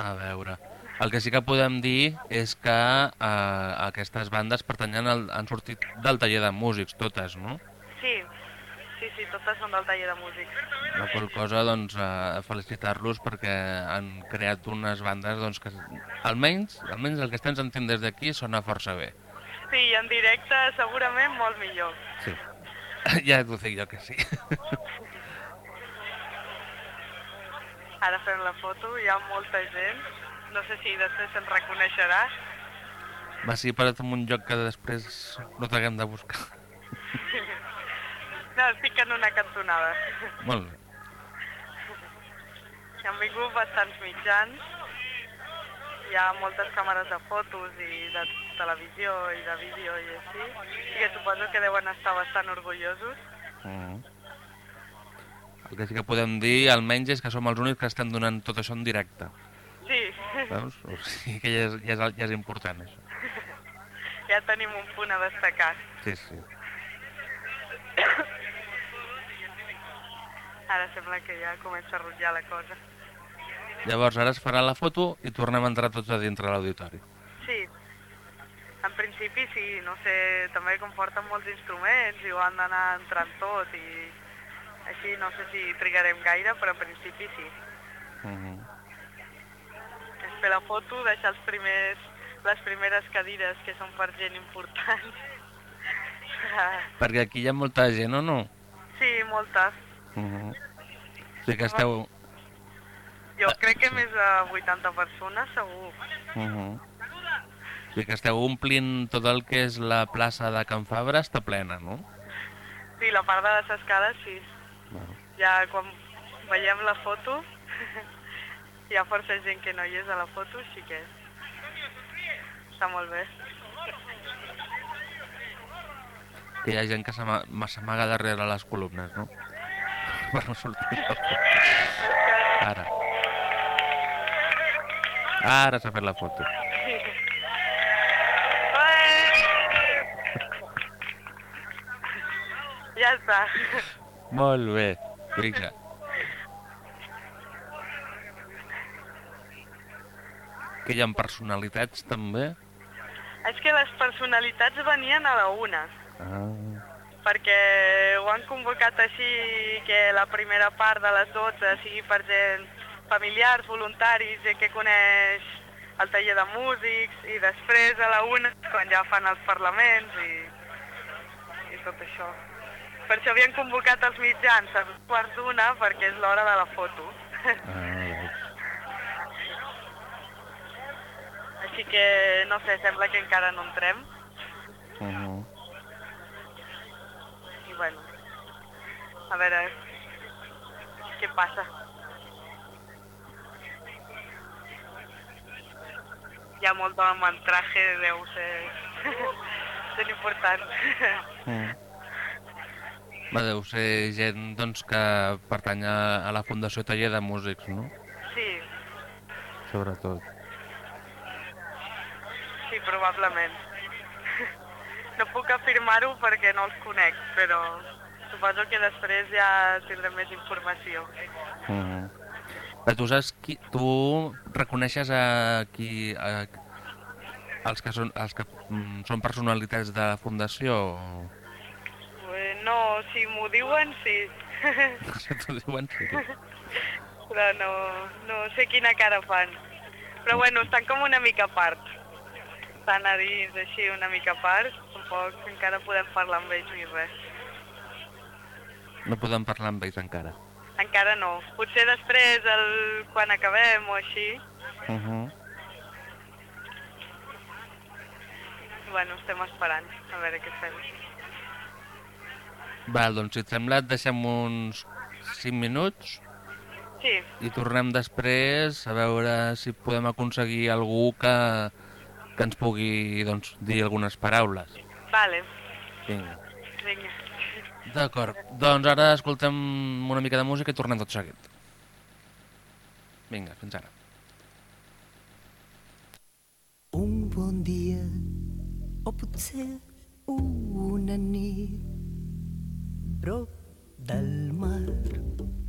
A veure. El que sí que podem dir és que eh, aquestes bandes pertanyen al, han sortit del taller de músics, totes, no? Sí, sí, sí, totes són del taller de músics. La qual cosa, doncs, eh, felicitar-los perquè han creat unes bandes doncs, que, almenys, almenys el que estem sentint des d'aquí sona força bé. Sí, i en directe segurament molt millor. Sí. ja t'ho dic jo que sí. Ara fem la foto, hi ha molta gent. No sé si després se'n reconeixerà. Va, sí, para't en un lloc que després no t'haguem de buscar. No, estic en una cantonada. Molt bé. Han vingut bastants mitjans. Hi ha moltes càmeres de fotos i de televisió i de vídeo i així. I que suposo que deuen estar bastant orgullosos. Mm. El que sí que podem dir, almenys, és que som els únics que estem donant tot això en directe. Veus? O sigui que ja és, ja és, ja és important, això. ja tenim un punt a destacar. Sí, sí. Ara sembla que ja comença a rotllar la cosa. Llavors, ara es farà la foto i tornem a entrar tots a dintre l'auditori. Sí, en principi sí, no sé, també com porten molts instruments i ho han d'anar entrant tot i així no sé si trigarem gaire, però en principi sí. Mm -hmm. Fer la foto, deixar els primers, les primeres cadires que són per gent important. Perquè aquí hi ha molta gent, o no? sí, moltes. Mm -hmm. O sigui que esteu... Jo crec que més de 80 persones, segur. Mm -hmm. I que esteu omplint tot el que és la plaça de Can Fabra està plena, no? Sí, la part de les escales sí. Ja quan veiem la foto, hi ha força gent que no hi és a la foto, així que està molt bé. Que hi ha gent que s'ama- s'amaga darrere les columnes, no? Per no sortir. Ara. Ara s'ha fet la foto. Ja està. Molt bé. Vinga. Que hi ha personalitats també? És que les personalitats venien a la una, Ah. perquè ho han convocat així que la primera part de les 12 sigui per gent familiars, voluntaris, gent que coneix el taller de músics, i després a la una, quan ja fan els parlaments i, i tot això. Per això havien convocat els mitjans a quarts d'una, perquè és l'hora de la foto. Ah, Així que, no sé, sembla que encara no entrem. Uh -huh. I bueno, a veure què passa. Hi ha molt d'home en traje, deu ser ben important. Mm. Va, deu ser gent doncs, que pertany a, a la Fundació Taller de Músics, no? Sí, Sobretot. Sí, probablement. No puc afirmar-ho perquè no els conec, però suposo que després ja tindrem més informació. Mm -hmm. Tu saps qui... Tu reconeixes a qui... A, els que són, els que mm, són personalitats de la Fundació? Eh, No, si m'ho diuen, sí. T'ho diuen? Sí. però no, no sé quina cara fan. Però bueno, estan com una mica a part. Estan a dins així una mica a part, tampoc encara podem parlar amb ells ni res. No podem parlar amb ells encara. Encara no. Potser després, el, quan acabem o així, Uh -huh. bueno, estem esperant a veure què fem. Val, doncs si et sembla et deixem uns 5 minuts Sí, i tornem després a veure si podem aconseguir algú que, que ens pugui doncs, dir algunes paraules. vale, Vinga. vinga. D'acord, doncs ara escoltem una mica de música i tornem tot seguit. Vinga, fins ara. Un bon dia, o potser una nit, prop del mar,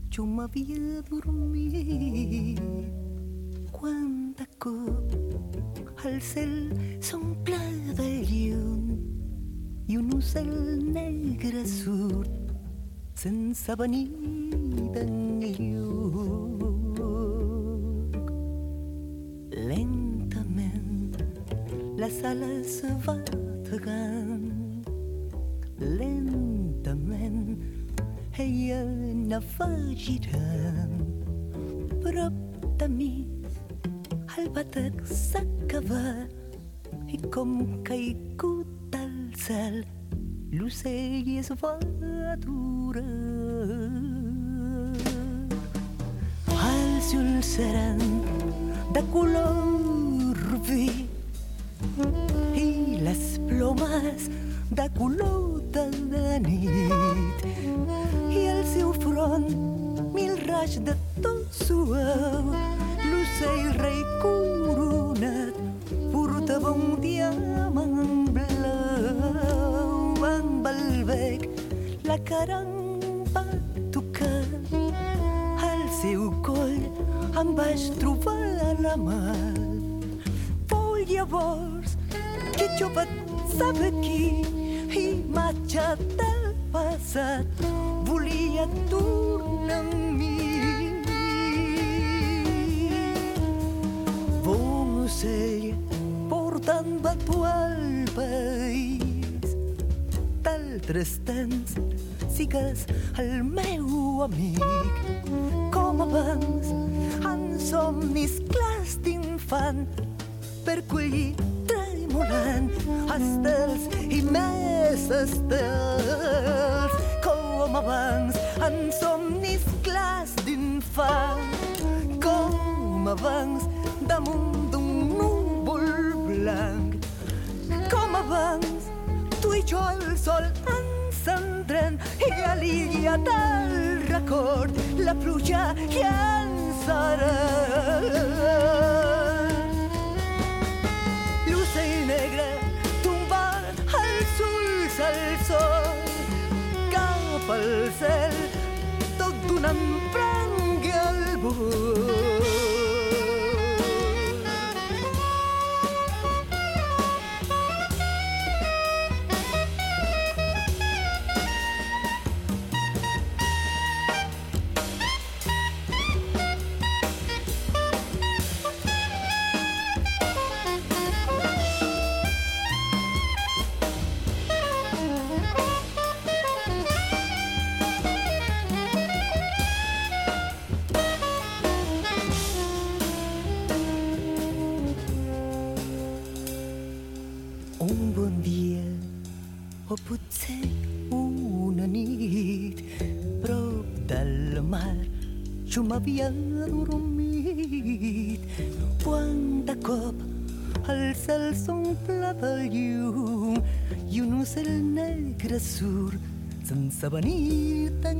jo m'havia dormit. Quan de cop el cel s'omple de llum i un ocel negre surt sense venir d'enlloc. Lentament les ales bategant, lentament ella girant. Prop de mi el batec s'acaba i com caigut al cel l'ocell es va aturar. Els ulls seran de color vi i les plomes de color de nit i el seu front mil raig de tot suau l'ocell rei coronat portava un diamant blau. Amb el bec la cara em va tocar al seu coll em vaig trobar la mà. Fou llavors que jo vaig saber qui imatge del passat. Volia tornar amb mi. Ocell portant vato al país. D'altres temps sigues el meu amic. Com abans en somnis clars d'infant per trem tremolant estels i més estels. Com abans en somnis clars d'infant. Com abans damunt blanc. Com tu i jo el sol encendrem i a l'illa del record la pluja llançarà luce i negre tombar els ulls al sol cap al cel tot donant prengui al vol surt sense venir tan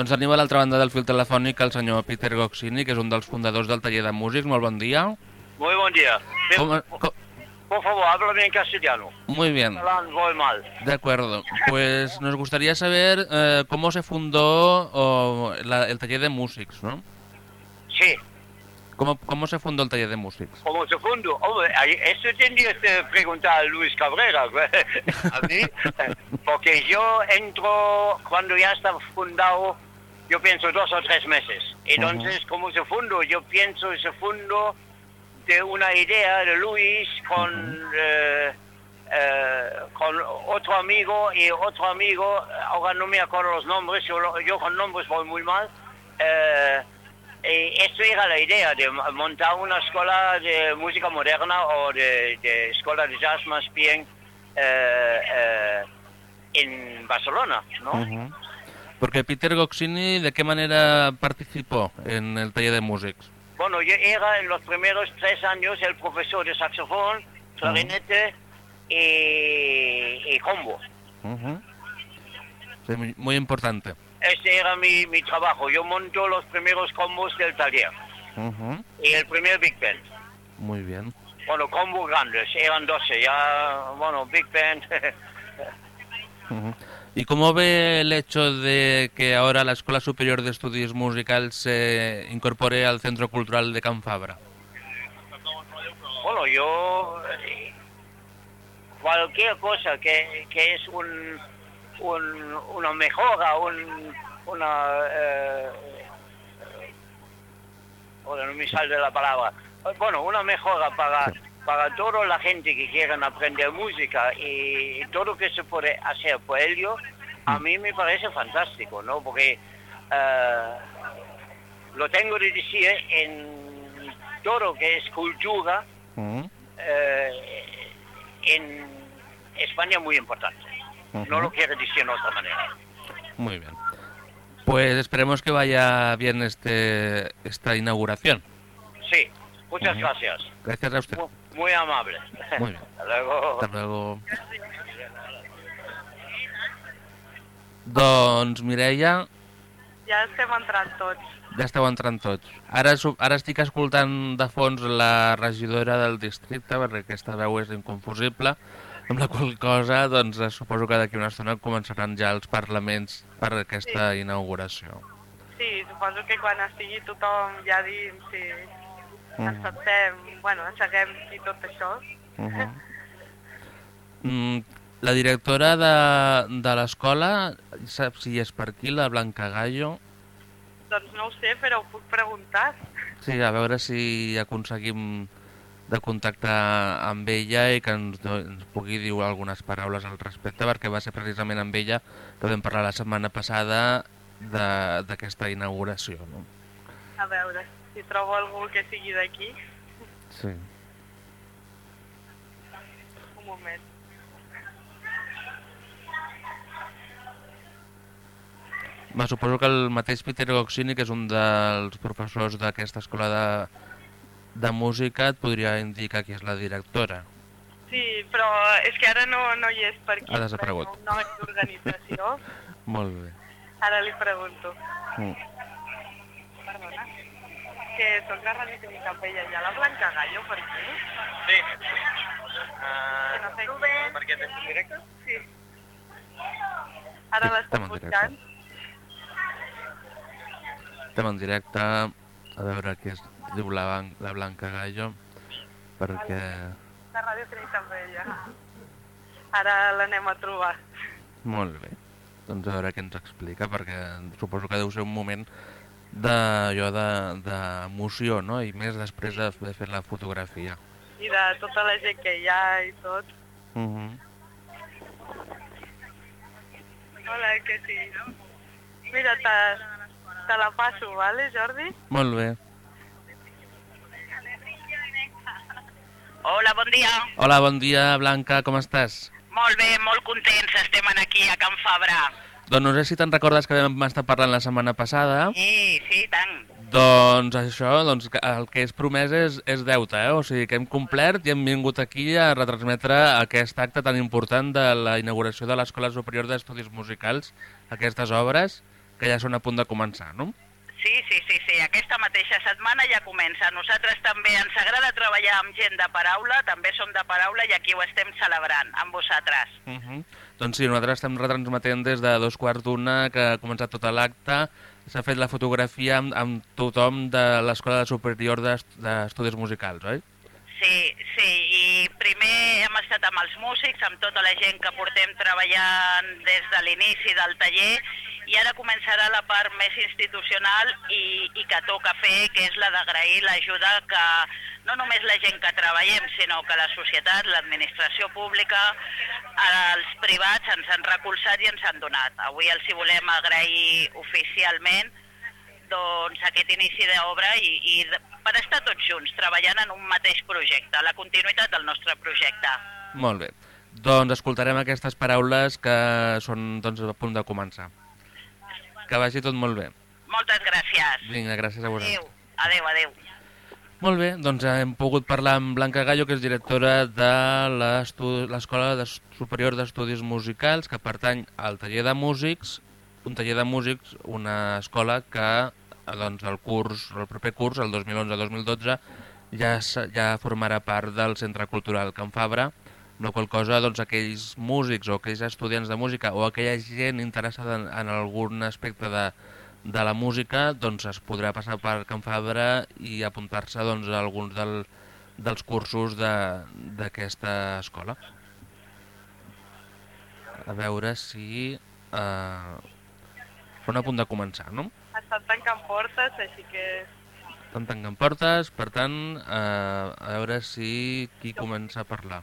Doncs tenim a l'altra banda del fil telefònic el senyor Peter Goxini, que és un dels fundadors del taller de músics. Molt bon dia. Muy buen día. Bien, ¿Cómo- co- Por favor, háblame en castellano. Muy bien. Voy mal. De acuerdo. Pues nos gustaría saber eh, cómo se fundó o, la- el taller de músics, ¿no? Sí, ¿Cómo, ¿Cómo se fundó el taller de músics? como segundo. Hombre, ahí- eso tendrías que preguntar a Luis Cabrera. a mí. Porque yo entro cuando ya está fundado, yo pienso dos o tres meses. Entonces, como se fundó, yo pienso se fundó de una idea de Luis con... eh, eh, con otro amigo y otro amigo, ahora no me acuerdo los nombres, yo, yo con nombres voy muy mal. Eh, esto era la idea de mo- montar una escuela de música moderna o de, de escuela de jazz más bien eh, eh, en Barcelona, ¿no? Ujú. Porque Peter Goxini, ¿de qué manera participó en el taller de músics? Bueno, yo era en los primeros tres años el profesor de saxofón, clarinete y, y combo. Ujú. Sí, muy, muy importante. Este era mi, mi trabajo. Yo monto los primeros combos del taller Ujú. y el primer Big Band. Muy bien. Bueno, combos grandes, eran 12, ya, bueno, Big Band. ¿Y cómo ve el hecho de que ahora la Escuela Superior de Estudios Musicals se incorpore al Centro Cultural de Can Fabra? bueno, yo. eh, Cualquier cosa que, que es un, un- una mejora, un, una. eh, Joder, no me sale la palabra. Bueno, una mejora para, para toda la gente que quieran aprender música y todo lo que se puede hacer por ello, a mí me parece fantástico, ¿no? Porque eh, lo tengo de decir en todo lo que es cultura, eh, en España muy importante. No lo quiero decir de otra manera. Muy bien. Pues esperemos que vaya bien este esta inauguración. Sí, muchas gracias. Gracias a usted. Mu- Muy amable. Muy bien. Hasta luego. Hasta luego. Doncs, Mireia, Ja estem entrant tots. ja esteu entrant tots. Ara, ara estic escoltant de fons la regidora del districte, perquè aquesta veu és inconfusible, amb la qual cosa doncs, suposo que d'aquí una estona començaran ja els parlaments per aquesta inauguració. Sí, suposo que quan estigui tothom ja dins i Mhm. acceptem, bueno, enceguem i tot això. Uh -huh. mm, la directora de, de l'escola, saps si és per aquí, la Blanca Gallo? Doncs no ho sé, però ho puc preguntar. Sí, a veure si aconseguim de contactar amb ella i que ens, ens pugui dir algunes paraules al respecte, perquè va ser precisament amb ella que vam parlar la setmana passada de- d'aquesta inauguració. No? A veure, si trobo algú que sigui d'aquí. Sí. Un moment. Me suposo que el mateix Peter Goxini, que és un dels professors d'aquesta escola de, de música, et podria indicar qui és la directora. Sí, però és que ara no, no hi és per aquí. Ha desaparegut. No, no és d'organització. Molt bé. Ara li pregunto. Mm. Perdona. Que soc la Ràdio Tècnica Vella. Hi ha la Blanca Gallo per aquí? Sí. Que no sé Uh, per què tens en directe? Sí. Ara Sí, l'estic estem en directe. buscant. Estem en directe, a veure qui es diu la, la Blanca Gallo, perquè... La Ràdio Tècnica Vella. Ara l'anem a trobar. Molt bé. Doncs a veure què ens explica, perquè suposo que deu ser un moment d'allò de- d'emoció, no? I més després d'haver fet la fotografia. I de tota la gent que hi ha i tot. Uh -huh. Hola, que sí. Mira, te, te la passo, vale, Jordi? Molt bé. Hola, bon dia. Hola, bon dia, Blanca, com estàs? Molt bé, molt contents estem aquí a Can Fabra. Doncs no sé si te'n recordes que vam estar parlant la setmana passada. Sí, sí, tant. Doncs això, doncs el que és promès és, és deute, eh? O sigui que hem complert i hem vingut aquí a retransmetre aquest acte tan important de la inauguració de l'Escola Superior d'Estudis Musicals, aquestes obres que ja són a punt de començar, no? Sí, sí, sí, sí, aquesta mateixa setmana ja comença. Nosaltres també ens agrada treballar amb gent de paraula, també som de paraula i aquí ho estem celebrant amb vosaltres. Uh -huh. Doncs sí, nosaltres estem retransmetent des de dos quarts d'una que ha començat tot l'acte, s'ha fet la fotografia amb, amb tothom de l'Escola Superior d'Est- d'Estudis Musicals, oi? Sí, sí, i primer hem estat amb els músics, amb tota la gent que portem treballant des de l'inici del taller, i ara començarà la part més institucional i, i que toca fer, que és la d'agrair l'ajuda que no només la gent que treballem, sinó que la societat, l'administració pública, els privats ens han recolzat i ens han donat. Avui els hi volem agrair oficialment doncs, aquest inici d'obra i, i per estar tots junts, treballant en un mateix projecte, la continuïtat del nostre projecte. Molt bé. Doncs escoltarem aquestes paraules que són doncs, a punt de començar. Que vagi tot molt bé. Moltes gràcies. Vinga, gràcies a vosaltres. Adéu, adéu, adéu. Molt bé, doncs hem pogut parlar amb Blanca Gallo, que és directora de l'Escola Superior d'Estudis Musicals, que pertany al taller de músics, un taller de músics, una escola que doncs, el curs, el proper curs, el 2011-2012, ja, ja formarà part del Centre Cultural Can Fabra, la qual cosa doncs, aquells músics o aquells estudiants de música o aquella gent interessada en, en algun aspecte de, de la música doncs es podrà passar per Can Fabra i apuntar-se doncs, a alguns del, dels cursos de- d'aquesta escola. A veure si eh, són a punt de començar, no? Estan tancant portes, així que Estan tancant portes, per tant, eh, a veure si qui comença a parlar.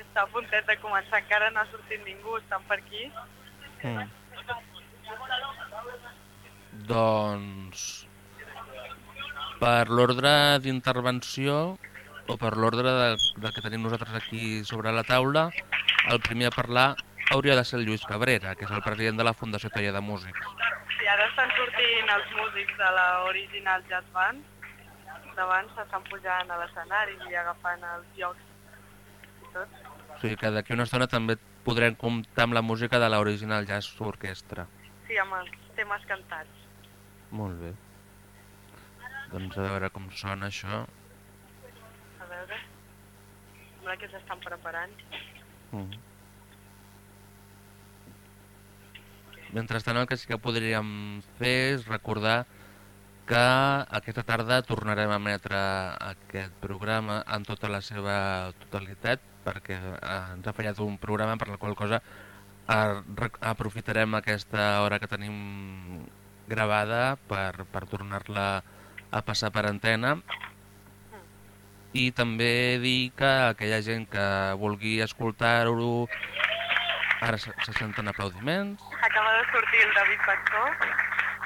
Està a puntet de començar, encara no ha sortit ningú, estan per aquí. Mm. Doncs, per l'ordre d'intervenció o per l'ordre de, de que tenim nosaltres aquí sobre la taula, el primer a parlar hauria de ser el Lluís Cabrera, que és el president de la Fundació Taller de Músics. Ara estan sortint els músics de la Original Jazz Band. Davant s'estan pujant a l'escenari i agafant els jocs i tot. O sigui que d'aquí una estona també podrem comptar amb la música de l'Original Jazz Orquestra. Sí, amb els temes cantats. Molt bé. Doncs a veure com sona això. A veure. Sembla que s'estan preparant. Mm. Mentrestant el que sí que podríem fer és recordar que aquesta tarda tornarem a emetre aquest programa en tota la seva totalitat perquè eh, ens ha fallat un programa per la qual cosa eh, aprofitarem aquesta hora que tenim gravada per, per tornar-la a passar per antena. I també dir que aquella gent que vulgui escoltar-ho ara se, se senten aplaudiments de sortir el David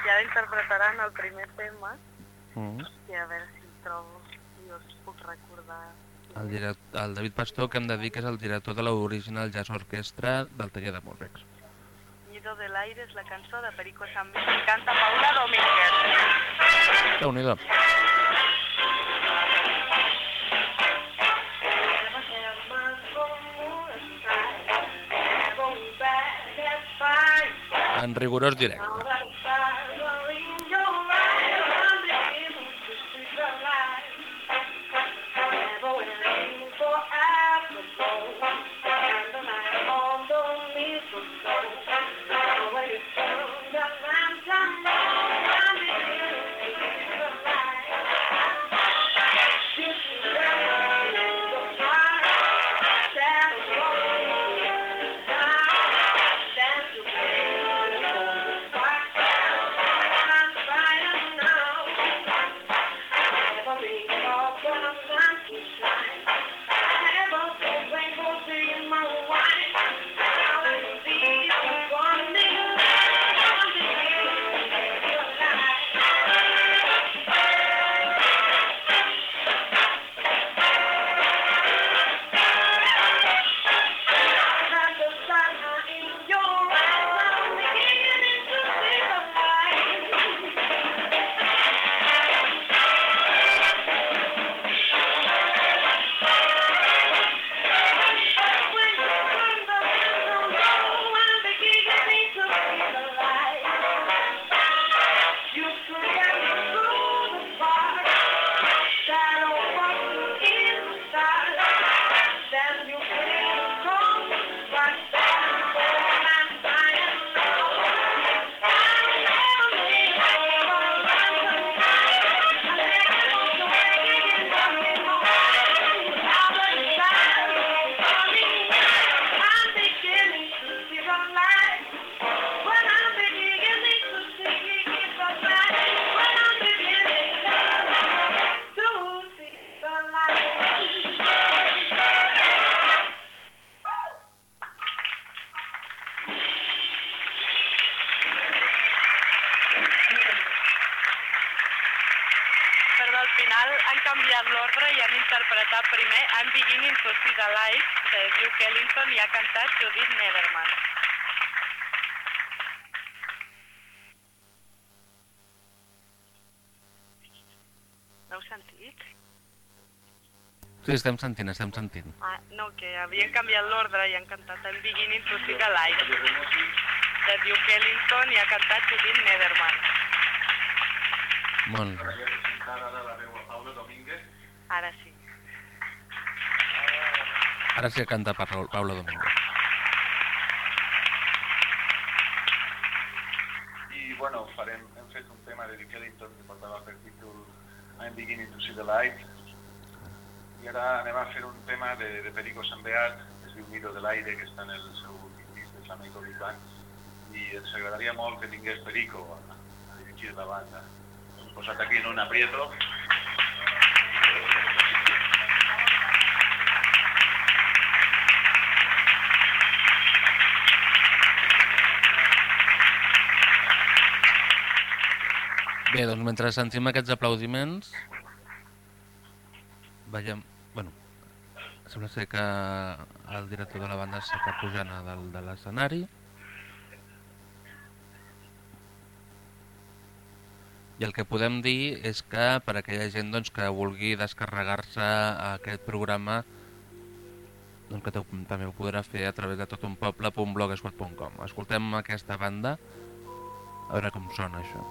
i ara interpretaran el primer tema mm. i a veure si el trobo i us puc recordar. el, direct, el David Pastor que hem de dir que és el director de l'Original Jazz Orquestra del taller de músics Nido del aire és la cançó de Perico Sambi que canta Paula Domínguez. déu nhi en rigorós directe estem sentint, estem sentint Ah, no, que havien canviat l'ordre i han cantat I'm Beginning to See the Light de Duke Ellington i ha cantat Judith Nederman. molt bé Ara sí. ara sí que canta Paula Paula Domínguez I, bueno, farem, hem fet un tema de Duke Ellington que portava per títol I'm beginning to see the light i ara anem a fer un tema de, de Perico Sambeat, que es diu Miro de l'Aire, que està en el seu disc de flamenco Big i ens agradaria molt que tingués Perico a, a dirigir la banda. Hem posat aquí en un aprieto. Bé, doncs mentre sentim aquests aplaudiments, veiem... Sembla ser que el director de la banda s'està pujant a dalt de l'escenari. I el que podem dir és que per aquella gent doncs, que vulgui descarregar-se aquest programa doncs que també ho podrà fer a través de totunpoble.blogspot.com Escoltem aquesta banda a veure com sona això.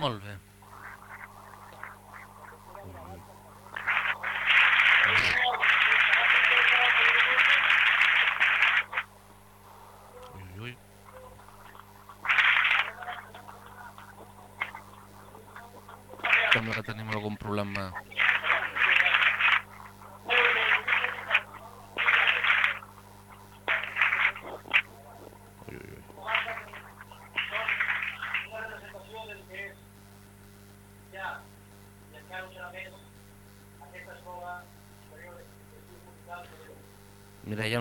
Molt bé.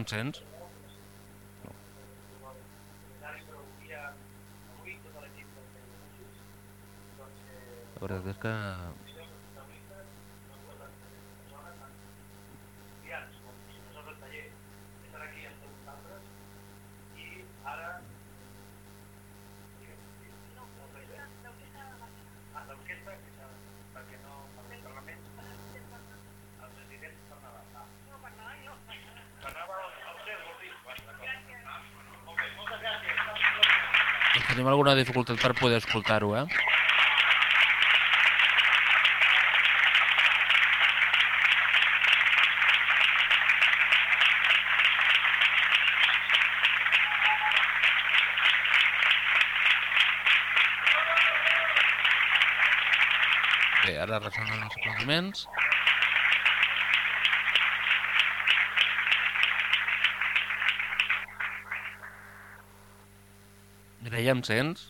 Content. Tenim alguna dificultat per poder escoltar-ho, eh? Bé, ara ressonen els aplaudiments. Ella em sents?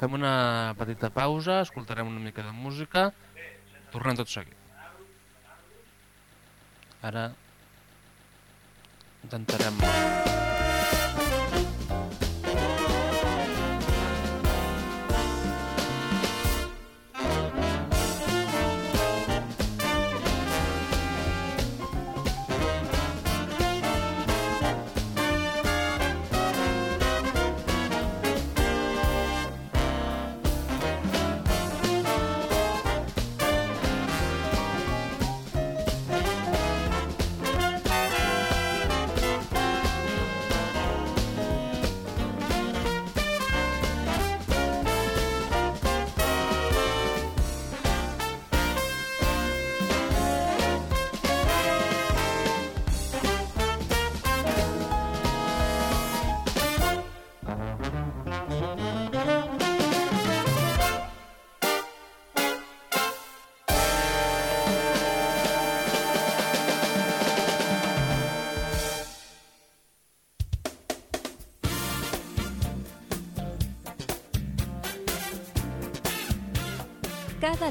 Fem una petita pausa, escoltarem una mica de música, tornem tot seguit. Ara intentarem...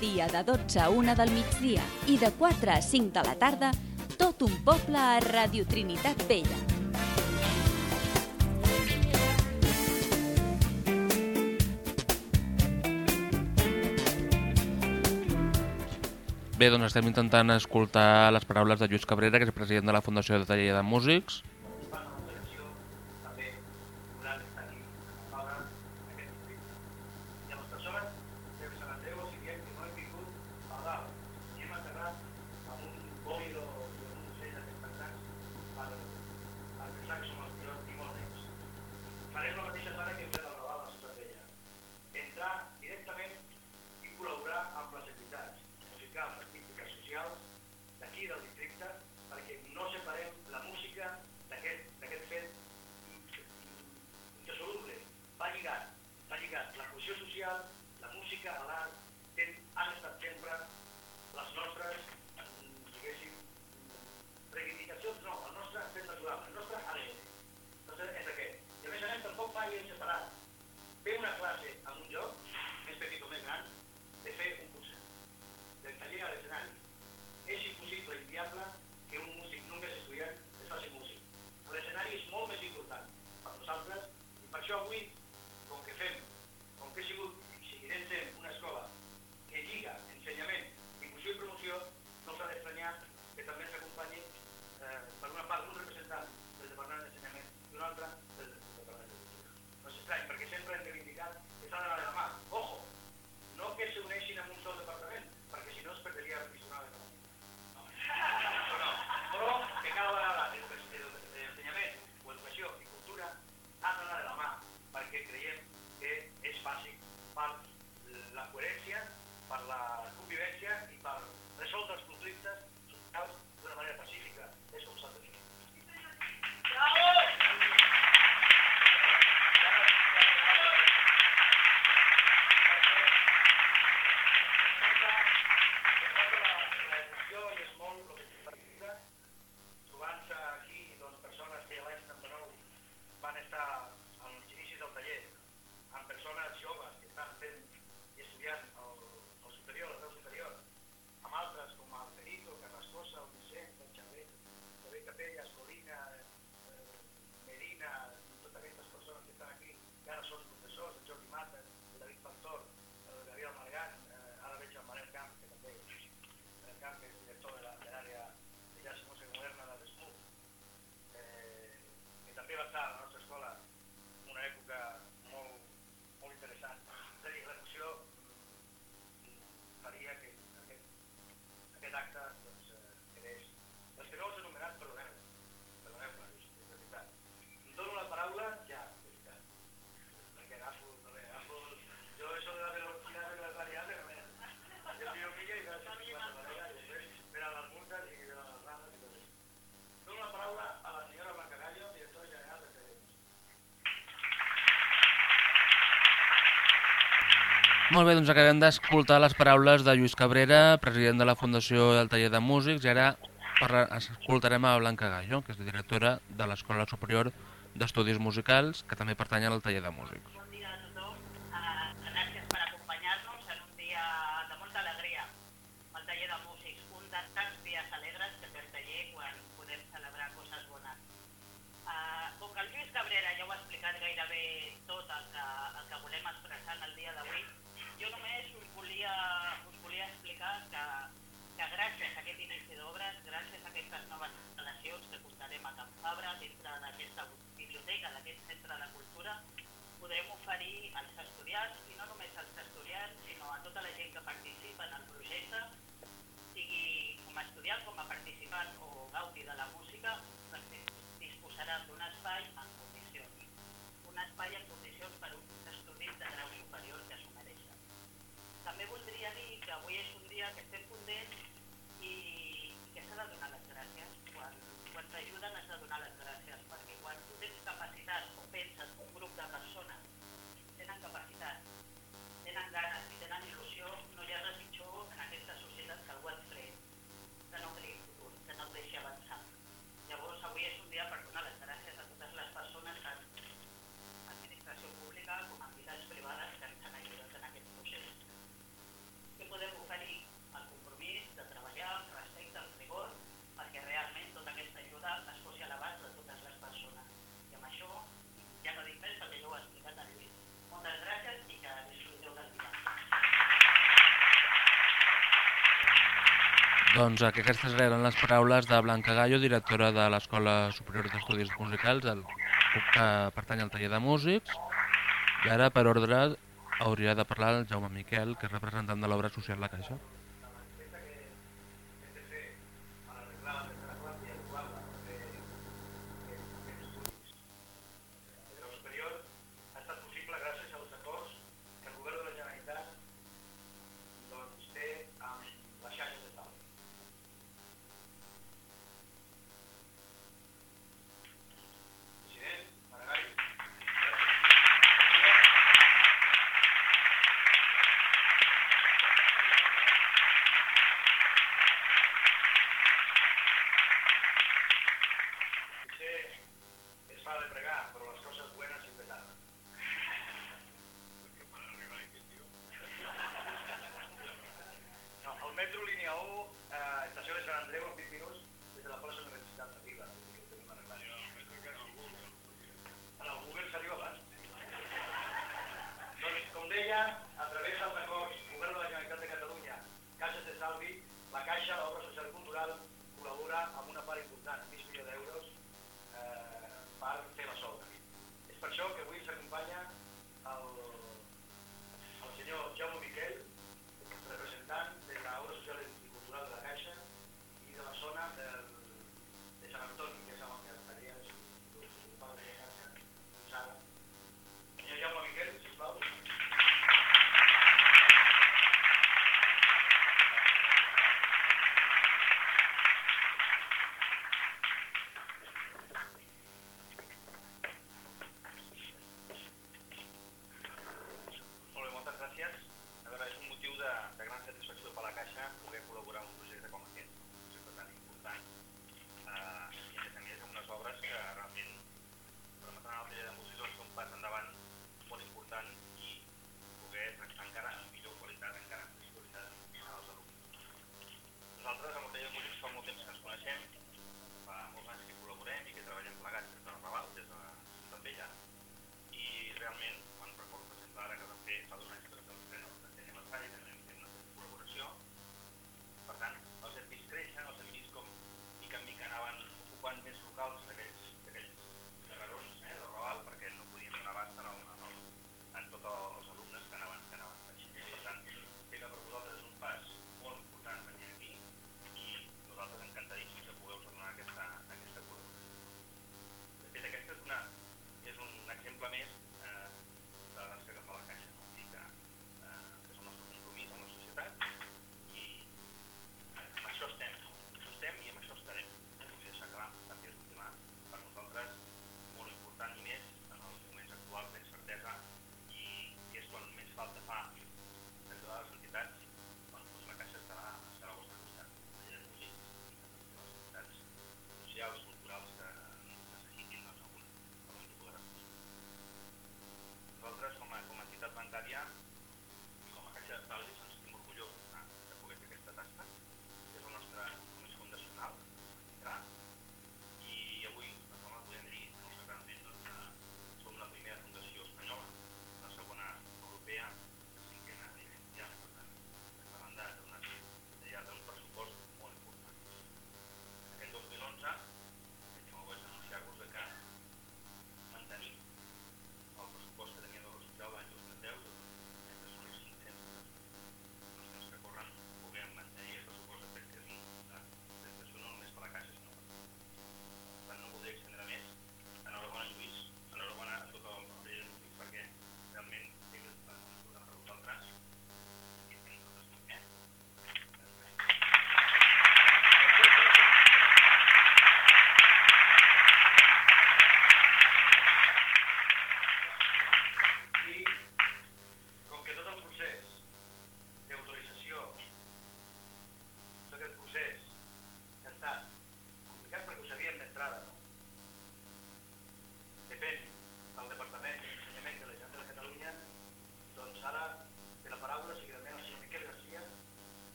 Dia de 12 a 1 del migdia i de 4 a 5 de la tarda, tot un poble a Radio Trinitat Vella. Bé, doncs estem intentant escoltar les paraules de Lluís Cabrera, que és president de la Fundació de Taller de Músics, Molt bé, doncs acabem d'escoltar les paraules de Lluís Cabrera, president de la Fundació del Taller de Músics, i ara escoltarem a Blanca Gallo, que és directora de l'Escola Superior d'Estudis Musicals, que també pertany al Taller de Músics. Doncs aquestes eren les paraules de Blanca Gallo, directora de l'Escola Superior d'Estudis Musicals, el, que pertany al taller de músics. I ara, per ordre, hauria de parlar el Jaume Miquel, que és representant de l'obra social La Caixa.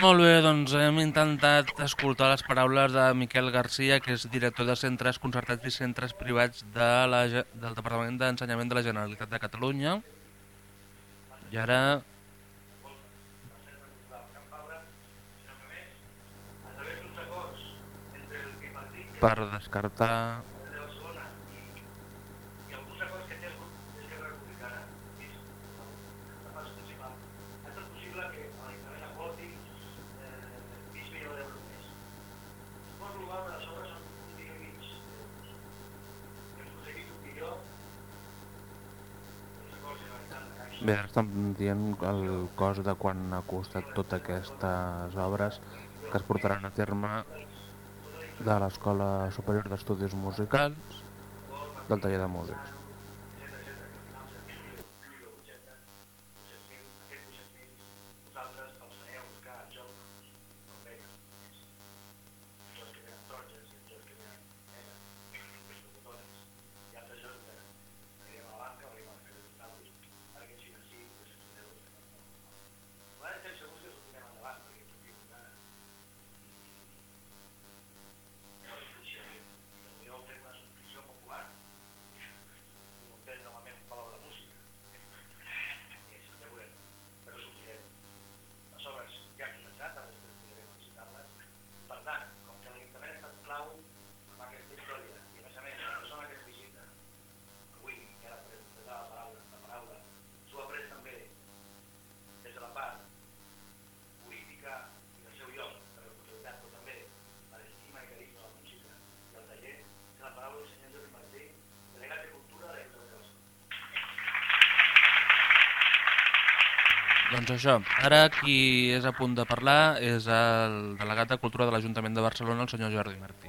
Molt bé, doncs hem intentat escoltar les paraules de Miquel Garcia, que és director de centres concertats i centres privats de la, del Departament d'Ensenyament de la Generalitat de Catalunya. I ara... Per descartar... Bé, ara estan dient el cost de quan ha costat totes aquestes obres que es portaran a terme de l'Escola Superior d'Estudis Musicals del taller de músics. Doncs això, ara qui és a punt de parlar és el delegat de Cultura de l'Ajuntament de Barcelona, el senyor Jordi Martí.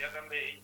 Wiedersehen.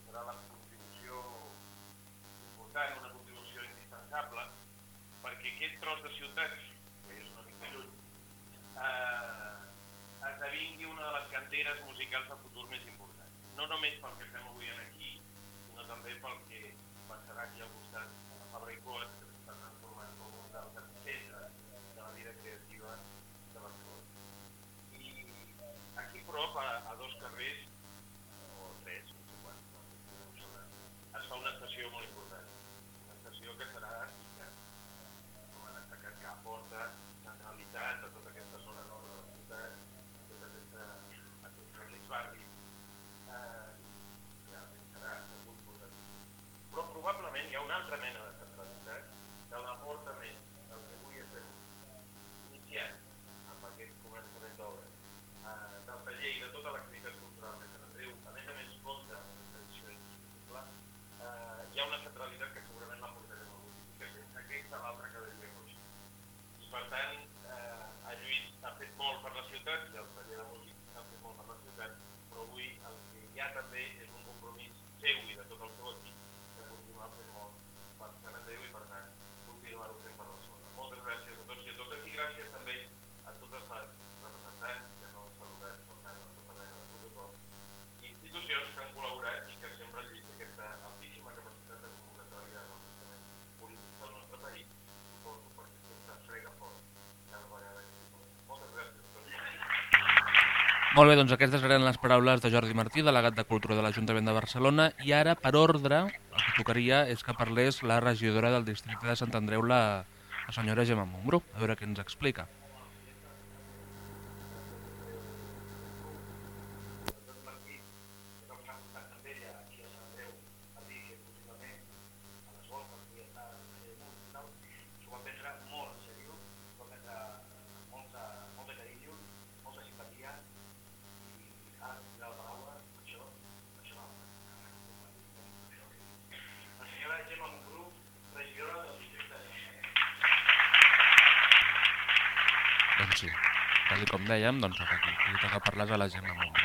Molt bé, doncs aquestes eren les paraules de Jordi Martí, delegat de Cultura de l'Ajuntament de Barcelona, i ara, per ordre, el que tocaria és que parlés la regidora del districte de Sant Andreu, la, la senyora Gemma Montbrú, a veure què ens explica. s'ho va prendre molt en sèrio, s'ho va prendre amb molta, molt de carinyo, molta simpatia, i ara tindrà la paraula, això, això, la senyora Gemma Montbrú, regidora del districte de Doncs sí, tal i com dèiem, doncs aquí, li toca parlar a la Gemma Montbrú.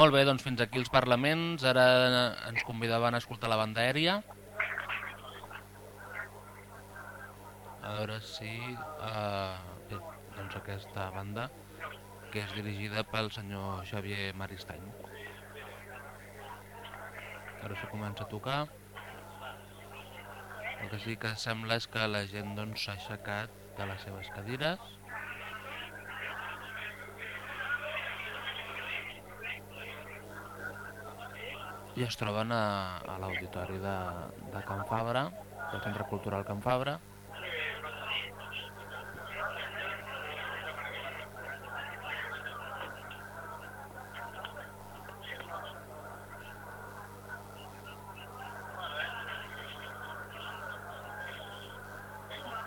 Molt bé, doncs fins aquí els parlaments. Ara ens convidaven a escoltar la banda aèria. A veure si... Uh, bé, doncs aquesta banda, que és dirigida pel senyor Xavier Maristany. Ara se comença a tocar. El que sí que sembla és que la gent doncs, s'ha aixecat de les seves cadires. I es troben a, a l'auditori de, de Can Fabra, del Centre Cultural Can Fabra.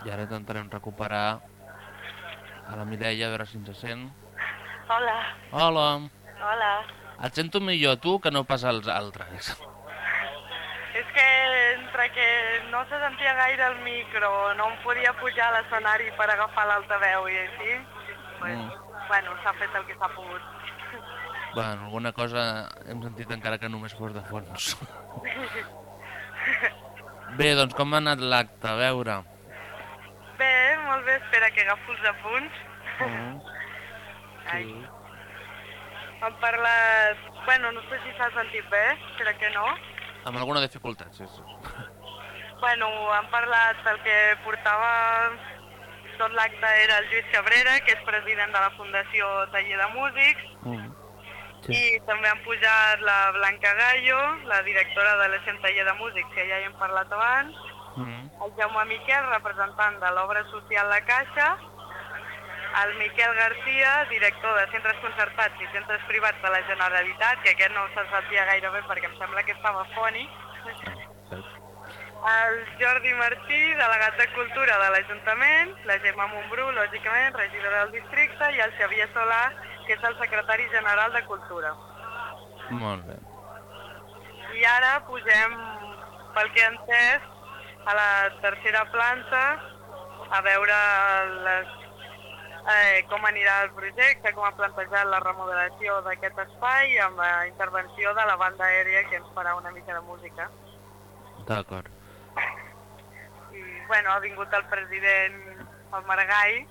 I ara intentarem recuperar a la Mireia, a veure si ens sent. Hola, Hola! hola. Et sento millor tu que no pas els altres. És que entre que no se sentia gaire el micro, no em podia pujar a l'escenari per agafar l'altaveu i així, pues, Mm. bueno, s'ha fet el que s'ha pogut. Bueno, alguna cosa hem sentit encara que només fos de fons. Bé, doncs com ha anat l'acte? A veure. Bé, molt bé, espera que agafo els apunts. Mm. Ai. Han parlat... Bueno, no sé si s'ha sentit bé, crec que no. Amb alguna dificultat, sí, sí. Bueno, han parlat del que portava tot l'acte era el Lluís Cabrera, que és president de la Fundació Taller de Músics, Mm. i també han pujat la Blanca Gallo, la directora de l'ESEM Taller de Músics, que ja hi hem parlat abans, Mm. el Jaume Miquel, representant de l'obra social La Caixa, el Miquel Garcia, director de centres concertats i centres privats de la Generalitat, que aquest no se sentia gaire bé perquè em sembla que estava fònic, el Jordi Martí, delegat de Cultura de l'Ajuntament, la Gemma Montbrú, lògicament, regidora del districte, i el Xavier Solà, que és el secretari general de Cultura. Molt bé. I ara pugem, pel que he entès, a la tercera planta a veure les, eh, com anirà el projecte, com ha plantejat la remodelació d'aquest espai amb la intervenció de la banda aèria que ens farà una mica de música. D'acord. I, bueno, ha vingut el president, el Maragall,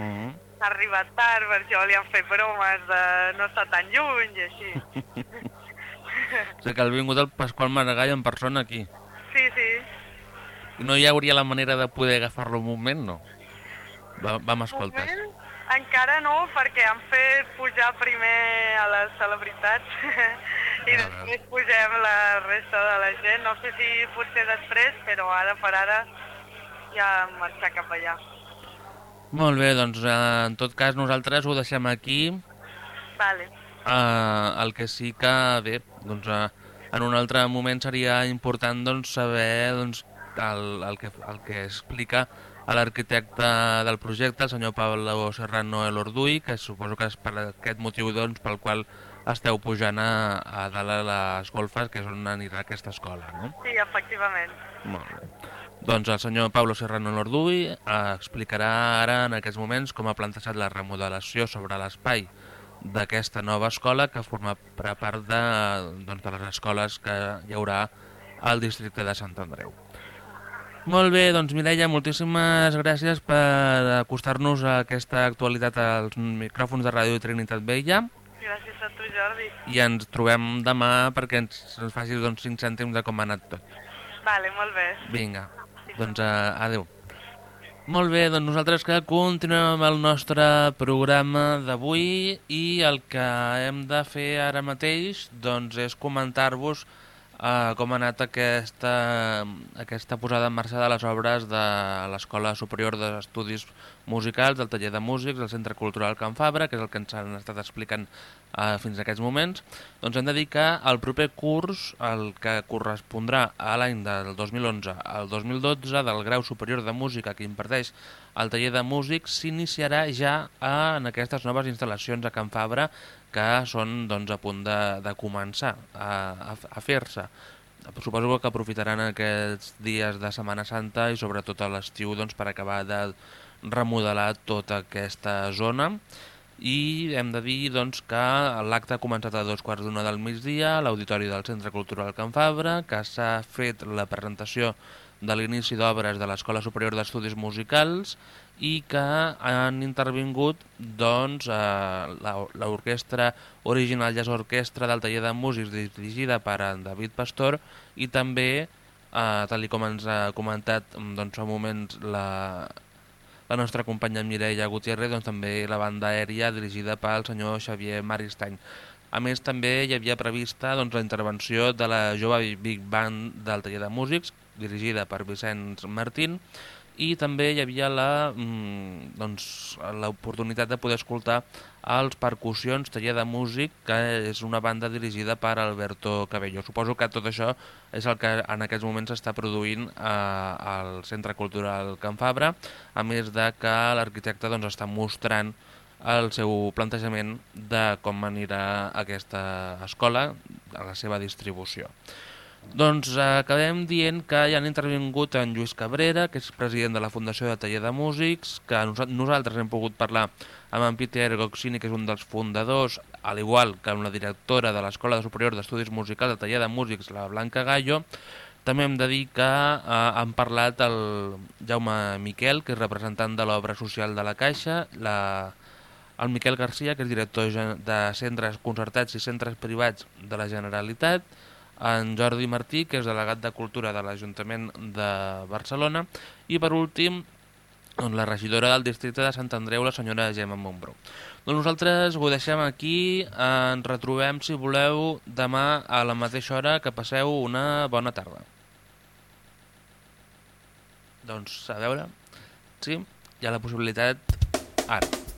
Mm -hmm. ha arribat tard, per això li han fet bromes de no estar tan lluny i així. O sigui que ha vingut el Pasqual Maragall en persona aquí. Sí, sí, no hi hauria la manera de poder agafar-lo un moment, no? Va, vam escoltar. moment encara no, perquè han fet pujar primer a les celebritats i després pugem la resta de la gent. No sé si potser després, però ara per ara ja marxar cap allà. Molt bé, doncs eh, en tot cas nosaltres ho deixem aquí. Vale. Eh, el que sí que, bé, doncs, eh, en un altre moment seria important doncs, saber doncs, el, el, que, el que explica a l'arquitecte del projecte, el senyor Pablo Serrano Elorduy, que suposo que és per aquest motiu doncs, pel qual esteu pujant a, a dalt a les golfes, que és on anirà aquesta escola, no? Sí, efectivament. Molt bé. Doncs el senyor Pablo Serrano Lorduy eh, explicarà ara en aquests moments com ha plantejat la remodelació sobre l'espai d'aquesta nova escola que forma part de, doncs, de les escoles que hi haurà al districte de Sant Andreu. Molt bé, doncs Mireia, moltíssimes gràcies per acostar-nos a aquesta actualitat als micròfons de Ràdio Trinitat Vella Gràcies a tu, Jordi. i ens trobem demà perquè ens, ens facis doncs, 5 cèntims de com ha anat tot. Vale, molt bé. Vinga, doncs uh, adeu. Molt bé, doncs nosaltres que continuem amb el nostre programa d'avui i el que hem de fer ara mateix doncs, és comentar-vos uh, com ha anat aquesta, aquesta posada en marxa de les obres de l'Escola Superior d'Estudis Musicals, del taller de músics, del Centre Cultural Can Fabra, que és el que ens han estat explicant uh, fins a aquests moments. Doncs hem de dir que el proper curs, el que correspondrà a l'any del 2011 al 2012 del grau superior de música que imparteix el taller de músics, s'iniciarà ja en aquestes noves instal·lacions a Can Fabra que són doncs, a punt de, de començar a, a, a fer-se. Suposo que aprofitaran aquests dies de Setmana Santa i sobretot a l'estiu doncs, per acabar de remodelar tota aquesta zona i hem de dir doncs, que l'acte ha començat a dos quarts d'una del migdia a l'Auditori del Centre Cultural Can Fabra, que s'ha fet la presentació de l'inici d'obres de l'Escola Superior d'Estudis Musicals i que han intervingut doncs, eh, l'orquestra original Jazz Orquestra del taller de músics dirigida per en David Pastor i també, eh, tal com ens ha comentat doncs, fa moments la, la nostra companya Mireia Gutiérrez, doncs també la banda aèria dirigida pel senyor Xavier Maristany. A més, també hi havia prevista doncs, la intervenció de la jove Big Band del taller de músics, dirigida per Vicenç Martín, i també hi havia mm, doncs, l'oportunitat de poder escoltar els Percussions Taller de Músic, que és una banda dirigida per Alberto Cabello. Suposo que tot això és el que en aquests moments s'està produint eh, al Centre Cultural Can Fabra, a més de que l'arquitecte doncs, està mostrant el seu plantejament de com anirà aquesta escola, a la seva distribució. Doncs eh, acabem dient que hi han intervingut en Lluís Cabrera, que és president de la Fundació de Taller de Músics, que nosa- nosaltres hem pogut parlar amb en Peter Goxini, que és un dels fundadors, al igual que amb la directora de l'Escola Superior d'Estudis Musicals de Taller de Músics, la Blanca Gallo. També hem de dir que eh, han parlat el Jaume Miquel, que és representant de l'obra social de la Caixa, la, el Miquel Garcia, que és director de centres concertats i centres privats de la Generalitat, en Jordi Martí, que és delegat de Cultura de l'Ajuntament de Barcelona, i per últim, doncs, la regidora del districte de Sant Andreu, la senyora Gemma Montbrú. Doncs nosaltres ho deixem aquí, ens retrobem, si voleu, demà a la mateixa hora, que passeu una bona tarda. Doncs, a veure, sí, hi ha la possibilitat ara.